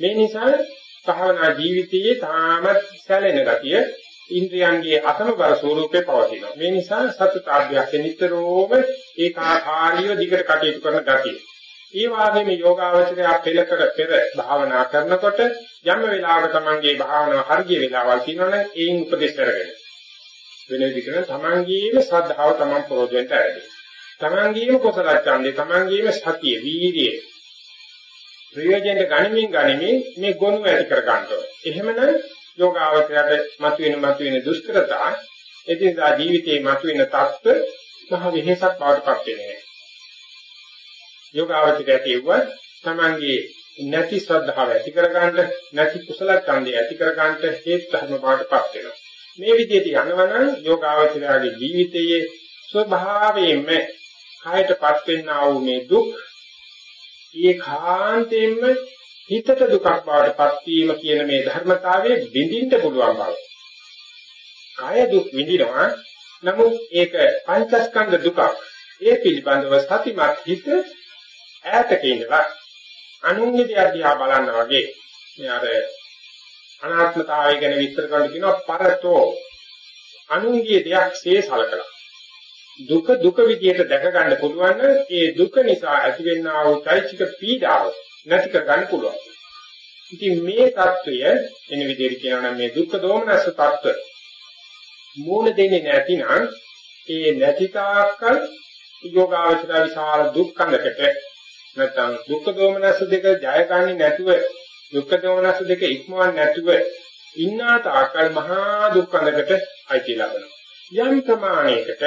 [SPEAKER 1] මේ නිසා භාවනා ජීවිතයේ තාමත් සැලෙන ගතිය ඉන්ද්‍රියන්ගේ අසමබර ස්වરૂපේ පවතිනවා. මේ නිසා සතත අභ්‍යාස නිතරම ඒකාකාරීව දිගට කටයුතු කරන ගතිය. ඒ වගේම යෝගාවචරය පෙළකර පෙර භාවනා කරනකොට යම් වෙලාවක තමන්ගේ භාවනාව හරිය වෙලාවල් තියෙනවනේ ඒන් උපදේශ කරගෙන වෙන විදිහට තමන්ගේම ශ්‍රද්ධාව තමන් ප්‍රෝධයෙන්ට ඇරෙන්නේ. තමන්ගේම කුසල ඡන්දේ තමන්ගේම සතිය වීර්යය ප්‍රයෝජනෙට ගනිමින් ගනිමින් මේ ගොනු ඇති කර ගන්නවා. එහෙමනම් යෝගාවචරයට මතුවෙන මතුවෙන දුෂ්කරතා එදිනදා ජීවිතේ මතුවෙන தත්ත්ව මහ වෙහෙසක් බවට පත් වෙනවා. යෝගාවචරයට කියුව තමන්ගේ නැති ශ්‍රද්ධාව ඇති කරගන්න නැති කුසල ඡන්දය ඇති කරගන්න හේතු ධර්ම බවටපත් වෙනවා. මේ විදිහට යනවනම් යෝගාවචරයාගේ ජීවිතයේ ස්වභාවයෙන්ම කායටපත් වෙන්නා වූ මේ දුක් ඒකාන්තයෙන්ම හිතට දුකක් බවට පත් වීම කියන මේ ධර්මතාවයේ බිඳින්න පුළුවන් බව. කාය දුක් විඳිනවා නමුත් ඒක පංචස්කන්ධ දුකක්. ඒ පිළිබඳව සතිමත් හිත ඈතක ඉඳලා අනුන්ගේ දෙයක් දිහා බලන්න වගේ. මේ අර අනාත්මතාවය ගැන විස්තර කරන්න කියනවා පරතෝ. අනුන්ගේ දෙයක් හේසලකලා දුක දුක විදියට දැක ගන්න පුළුවන් ඒ දුක නිසා ඇතිවෙනා වූ চৈতසික පීඩාව නැති කර ගන්න පුළුවන්. ඉතින් මේ தত্ত্বය එන විදිහට කියනවා මේ දුක්ඛ දෝමනස්ස தত্ত্ব මූල දෙන්නේ නැතිනම් ඒ නැති තාක්කල් යෝගාවචර විශාල දුක්ඛඳකට නැත්නම් දුක්ඛ දෝමනස්ස දෙක ජය ගන්නේ නැතුව දුක්ඛ දෝමනස්ස දෙක ඉක්මවන්නේ නැතුව ඉන්නා තාක්කල් මහා දුක්ඛඳකට අයිති ලබනවා. යම් ප්‍රමාණයකට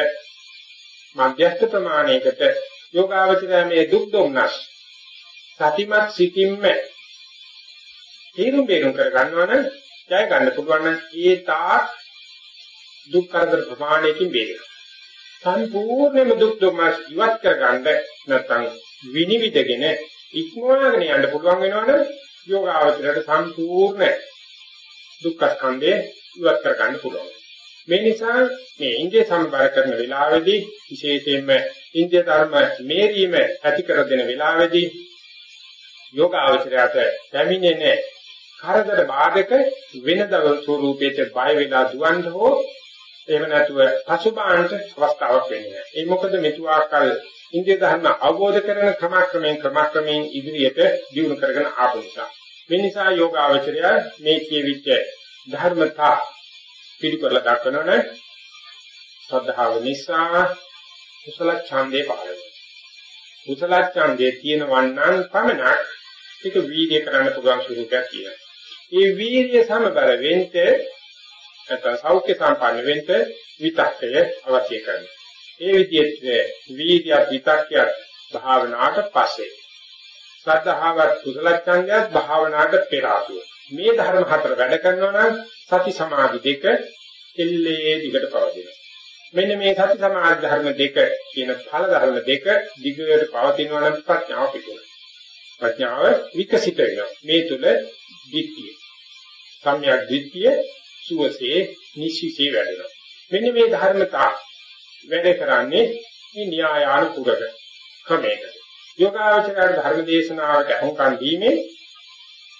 [SPEAKER 1] මධ්‍යස්ථ ප්‍රමාණයකට යෝගාවචරය මේ දුක් දොම්නස් සතිමත් සිතින්ම තීරුම් බේරුම් කර ගන්නවා නම් ජය ගන්න පුළුවන් නම් ඒ තාක් දුක් කරදර ප්‍රමාණයකින් බේරෙනවා. සම්පූර්ණයෙන්ම දුක් දොම්නස් ඉවත් කර ගන්න නැත්නම් විනිවිදගෙන ඉක්මවාගෙන යන්න පුළුවන් වෙනවනම් යෝගාවචරයට සම්පූර්ණ දුක්ඛ ස්කන්ධය ඉවත් කර ගන්න පුළුවන්. මේ නිසා මේ ඉන්දිය සම්බර කරන වෙලාවේදී විශේෂයෙන්ම ඉන්දිය ධර්ම මේරීම ඇති කර දෙන වෙලාවේදී යෝගාවචරයට පැමිණෙන කරදර බාධක වෙනදව ස්වරූපයට බය වෙලා දුවන්න හෝ එහෙම නැතුව පසුබාහනට අවස්ථාවක් වෙන්නේ නැහැ. ඒ මොකද මෙතුආකල් ඉන්දිය ධර්ම අවබෝධ කරන ක්‍රමක්‍රමයෙන් ක්‍රමක්‍රමයෙන් ඉදිරියට දියුණු කරගෙන ආපු නිසා. මේ නිසා යෝගාවචරය මේ කියවිච්ච ධර්මතා පිළිකරලා දක්වනවනේ ශ්‍රද්ධාව නිසා කුසල ඡන්දේ පහළ වෙනවා. කුසල ඡන්දේ තියෙනවන්නම් පමණක් ඒක වීර්ය කරන්න පුළුවන් ස්වරූපයක් කියනවා. ඒ වීර්ය සමබර වෙන්න නැත්නම් සෞඛ්‍ය සම්පන්න වෙන්න විතක්කය අවශ්‍ය කරනවා. ඒ විදිහට වීර්ය විතක්කය භාවනාවට පස්සේ ශ්‍රද්ධාවත් කුසල ඡන්දයත් භාවනාවට පෙර ආතුව. මේ ධර්ම හතර වැඩ කරනවා නම් සති සමාධි දෙක එල්ලේ දිගට පවතිනවා. මෙන්න මේ සති සමාධි ධර්ම දෙක කියන ඵල ධර්ම දෙක දිගට පවතිනවා නම් ප්‍රඥාව පිටුනවා. ප්‍රඥාව විකසිත වෙනවා. මේ තුල ධිට්ඨිය. සම්‍යක් ධිට්ඨිය සුවසේ නිශ්චිතේ වැඩෙනවා. මෙන්න මේ ධර්මතා වැඩ කරන්නේ මේ න්‍යායානුකූලක ක්‍රමයකට. යෝගාචර ධර්ම දේශනාවට අහුම්කම් දීමේ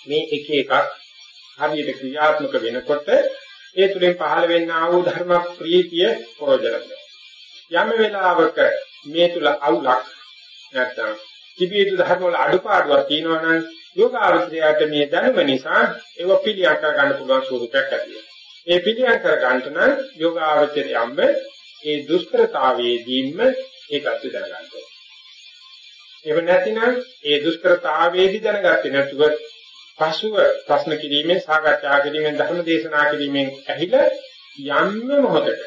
[SPEAKER 1] මේ එක එකක් හරියට ක්‍රියාත්මක වෙනකොට ඒ තුලින් පහළ වෙන්නා වූ ධර්ම ප්‍රීතිය ප්‍රයෝජනද යම් වෙලාවක මේ තුල අවුලක් නැත්නම් තිබිය යුතු ධර්ම වල අඩුපාඩුවක් තියෙනවා නම් යෝගාවචරයට මේ දැනුම නිසා ඒව පිළියම් කර ගන්න පුළුවන් ස්වරූපයක් ඇතිවෙනවා. ඒ පිළියම් කර ගන්නට නම් යෝගාවචරයම්ම ඒ දුෂ්කරතාවයේදීම ඒකත් දැනගන්න ඕනේ. එහෙම නැතිනම් ඒ දුෂ්කරතාවයේදී දැනගත්තේ නැතුව පසුව ප්‍රශ්න කිරීමෙන් සාකච්ඡා කිරීමෙන් ධර්ම දේශනා කිරීමෙන් ඇහිලා යම්ම මොහොතක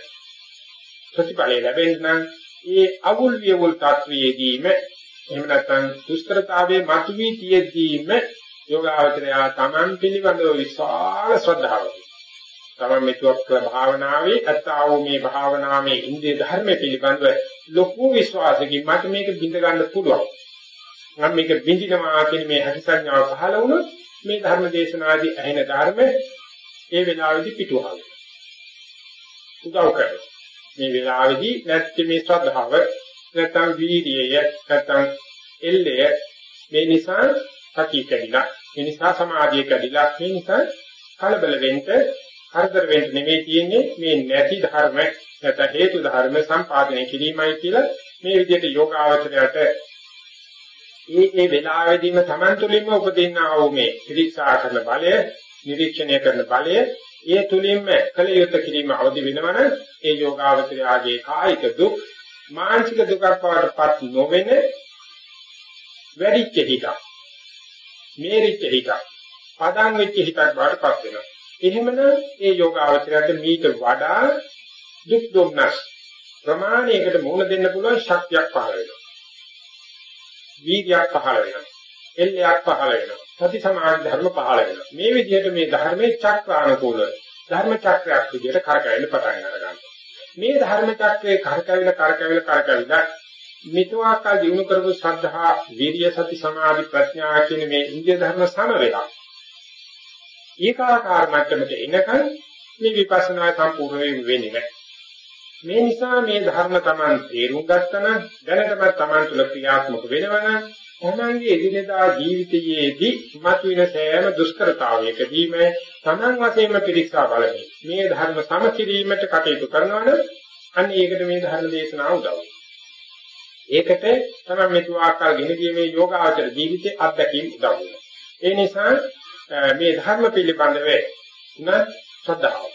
[SPEAKER 1] ප්‍රතිඵලය ලැබෙන්න නම් ඒ අවුල් වියවුල් තත්වයේදීම එහෙම නැත්නම් දුෂ්කරතාවයේ මතුවී තියෙද්දීම යෝගාවචරය තමන් පිළිබඳව විශාල ශ්‍රද්ධාවක් තමන් මෙතුක් කළ භාවනාවේ අත්තාවෝ මේ භාවනාවේ ඉන්දිය ධර්ම පිළිබඳව ලොකු විශ්වාසකින් මට මේක බිඳ ගන්න පුළුවන්. මම මේක බිඳිනවා කියන මේ හටි සංඥාව පහළ වුණොත් මේ ධර්ම දේශනාදී ඇහෙන ධර්ම ඒ වෙලාවේදී පිටුවහල්. උදව් කරනවා. මේ වෙලාවේදී නැත්නම් මේ ශ්‍රද්ධාව නැත්නම් වීර්යය නැත්නම් එල්ලය මේ නිසා සතිය කැඩිලා මේ නිසා සමාධිය කැඩිලා මේ නිසා කලබල වෙන්න හර්ධර වෙන්න නෙමෙයි තියෙන්නේ මේ නැති ධර්ම නැත්නම් හේතු ධර්ම සම්පාදනය කිරීමයි කියලා මේ විදිහට යෝගාවචරයට ඒ ඒ වෙලාවෙදීම Taman තුලින්ම උපදින්නා වූ මේ පිළික්ෂා කරන බලය, නිරීක්ෂණය කරන බලය, ඒ තුලින්ම කල යුත්තේ කිරීම අවදි වෙනවන ඒ යෝගාවචරයාගේ කායික දුක්, මානසික දුකක් බවටපත් නොවෙන වැඩිච්ච හිතක්. මේරිච්ච හිතක්. පදන් වෙච්ච හිතක් බවටපත් වෙනවා. එහෙමනම් ඒ යෝගාවචරයට මීට වඩා දුක් දුම්නස් ප්‍රමාණයකට මුහුණ දෙන්න පුළුවන් ශක්තියක් පහළ වෙනවා. වීර්යයක් පහළ වෙනවා. එල්ලයක් පහළ වෙනවා සති සමාධි ධර්ම පහළ වෙනවා මේ විදිහට මේ ධර්මයේ චක්‍රානුකූල ධර්ම චක්‍රයක් විදිහට කරකැවෙන්න පටන් ගන්නවා මේ ධර්ම චක්‍රයේ කරකැවිලා කරකැවිලා කරකැවිලා මිතුආකා දිනු කරපු ශ්‍රද්ධා වීර්ය සති සමාධි ප්‍රඥා කියන මේ ඉන්දිය ධර්ම සම වෙලා ඒකාකාර මට්ටමට එනකන් මේ විපස්සනා සම්පූර්ණ වෙන්නේ නැහැ. මේ නිසා මේ ධර්ම Taman තේරුම් ගත්තනම් දැනටම Taman තුල ක්‍රියාත්මක වෙනවනම් තමන්ගේ එදිනෙදා ජීවිතයේදී මතුවෙන සෑම දුෂ්කරතාවයකදීම තමන් වශයෙන්ම පිරික්සා බලමින් මේ ධර්ම සමකිරීමට කටයුතු කරනවනම් අන්න ඒකට මේ ධර්ම දේශනාව උදව් ඒකට තමයි මෙතු ආකාර ගෙනදීමේ යෝගාචර ජීවිතයේ අත්දැකීම් උදව් ඒ නිසා මේ ධර්ම පිළිබඳව උන ශ්‍රද්ධාව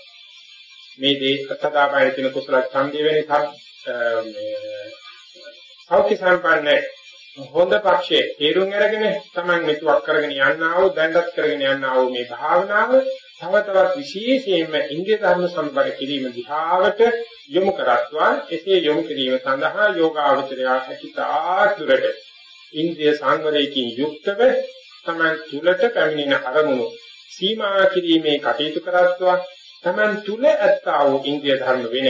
[SPEAKER 1] මේ දේ අත්දාපය කියන කුසල ඡන්දය වෙන මේ සෞඛ්‍ය සම්පන්න හොඳ පක්ෂයේ තේරුම් අරගෙන Taman මෙතුවක් කරගෙන යන්නා වූ දැන්වත් කරගෙන යන්නා වූ මේ භාවනාව තව තවත් විශේෂයෙන්ම ඉන්දිය ධර්ම සම්බර කිරීම දිහාවට යොමු කරත්වා. එසේ යොමු කිරීම සඳහා යෝගාවචරය හැකිතා දුරට ඉන්ද්‍රිය සංවරයෙන් යුක්තව Taman තුලට පැමිණෙන අරමුණු. සීමා කිරීමේ කටයුතු කරත්වා Taman තුල ඇත්තා වූ ඉන්ද්‍රිය ධර්ම වෙන.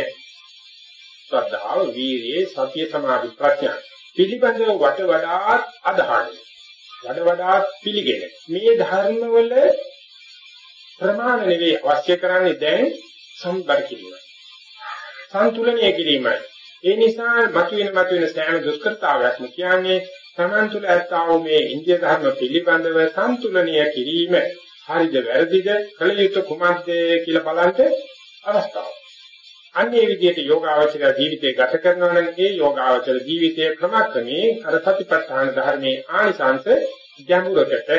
[SPEAKER 1] ශ්‍රද්ධාව, වීරිය, සතිය, සමාධි, ප්‍රඥා පිළිබඳව වට වඩාත් අදහන. වඩ වඩාත් පිළිගෙන. මේ ධර්මවල ප්‍රමාණ නෙවෙයි අවශ්‍ය කරන්නේ දැන් සම්බර කිරීමයි සන්තුලනය කිරීමයි ඒ නිසා මතුවෙන මතුවෙන සෑම දුෂ්කරතාවයක්ම කියන්නේ Taman තුල ඇත්තවෝ මේ ඉන්දිය ධර්ම පිළිබඳව සන්තුලනය කිරීම හරිද වැරදිද? කල යුතු කුමක්ද කියලා බලන්න අවස්ථාවක් අන්නේ විදිහට යෝගාවචර ජීවිතය ගත කරනවා නම් ඒ යෝගාවචර ජීවිතයේ ක්‍රමක්‍රමේ අර සතිපට්ඨාන ධර්මයේ ආනිසංස ගැඹුරකට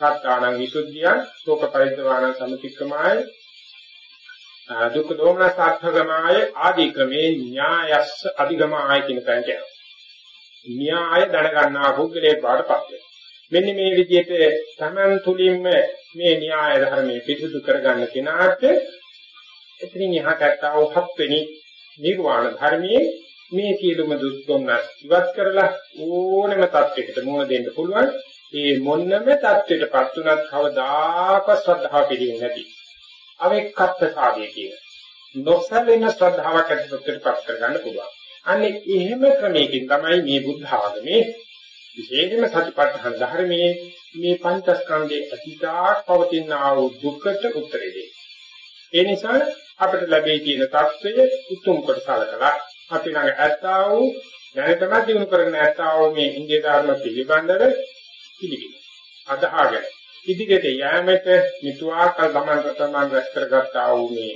[SPEAKER 1] සත්‍යානං විසුද්ධිය ශෝක පරිද්දවාන සම්තික්කමාය දුක්ඛ දෝමනසාර්ථකමාය ආදී ක්‍රමේ න්‍යායස්ස අධිගමාය කියන තැනට යනවා. න්‍යාය දැනගන්නා පුද්ගලයේ පාඩපත් මෙන්න මේ විදිහට තමන් තුළින්ම මේ න්‍යාය ධර්මයේ පිසුදු කරගන්න කෙනාට එතනින් එහාට ඇත්තව හත්වෙනි නිර්වාණ ධර්මයේ මේ සියලුම දුක්ඛොම්නස් ඉවත් කරලා ඕනම තත්යකට මුහුණ දෙන්න පුළුවන්. ඒ මොන්නම තත්යකටපත් උනත් කවදාකවත් ශ්‍රද්ධාව පිළිෙන්නේ නැති. අවෙක්කත් සාධිය කියන. නොසැලෙන ශ්‍රද්ධාවක් ඇතිවෙන්නපත් කරගන්න පුළුවන්. අන්නේ එහෙම ක්‍රමයකින් තමයි මේ බුද්ධ ආගමේ විශේෂයෙන්ම සතිපට්ඨාන ධර්මයේ මේ පංචස්කන්ධයේ අතීතාක් පවතින ආ වූ දුක්කට උත්තරේ දෙන්නේ. ඒ නිසා අපිට ලැබී තියෙන தත්ත්වය උතුම් කොට සලකලා අපි ළඟ ඇත්තා වූ දැනටම දිනු කරගෙන ඇත්තා වූ මේ ඉන්දිය ධර්ම පිළිබඳව පිළිගන්න. අදහාගෙන ඉදිරියට යෑමට මිතුආකල් ගමන් කරතමන් රැස් කරගත්තා වූ මේ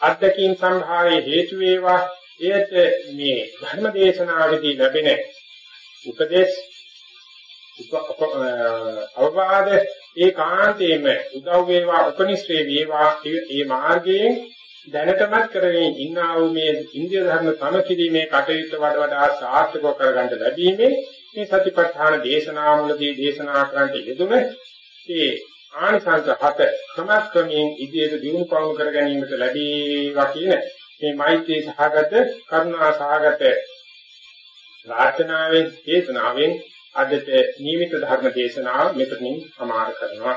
[SPEAKER 1] අධ්‍යක්ීම් සම්භාවයේ හේතු වේවා එයට මේ ධර්ම දේශනාවේදී ලැබෙන උපදේශ අවවාද ඒකාන්තයෙන්ම උදව් වේවා උපනිශ්‍රේ වේවා මේ මාර්ගයෙන් දැනටමත් කරගෙන ඉන්නා වූ මේ ඉන්දිය ධර්ම සමකිරීමේ කටයුත්ත වඩ වඩා සාර්ථකව කරගන්න ලැබීමේ මේ සතිපට්ඨාන දේශනාවලදී දේශනා කරන්නට යෙදුන ඒ ආනිසංස හත ක්‍රමක්‍රමයෙන් ඉදිරියට දියුණු පවුණු කර ගැනීමට ලැබේවා කියන මේ මෛත්‍රී සහගත කරුණා සහගත ප්‍රාර්ථනාවෙන් චේතනාවෙන් අදට නියමිත ධර්ම දේශනාව මෙතනින් සමාර කරනවා.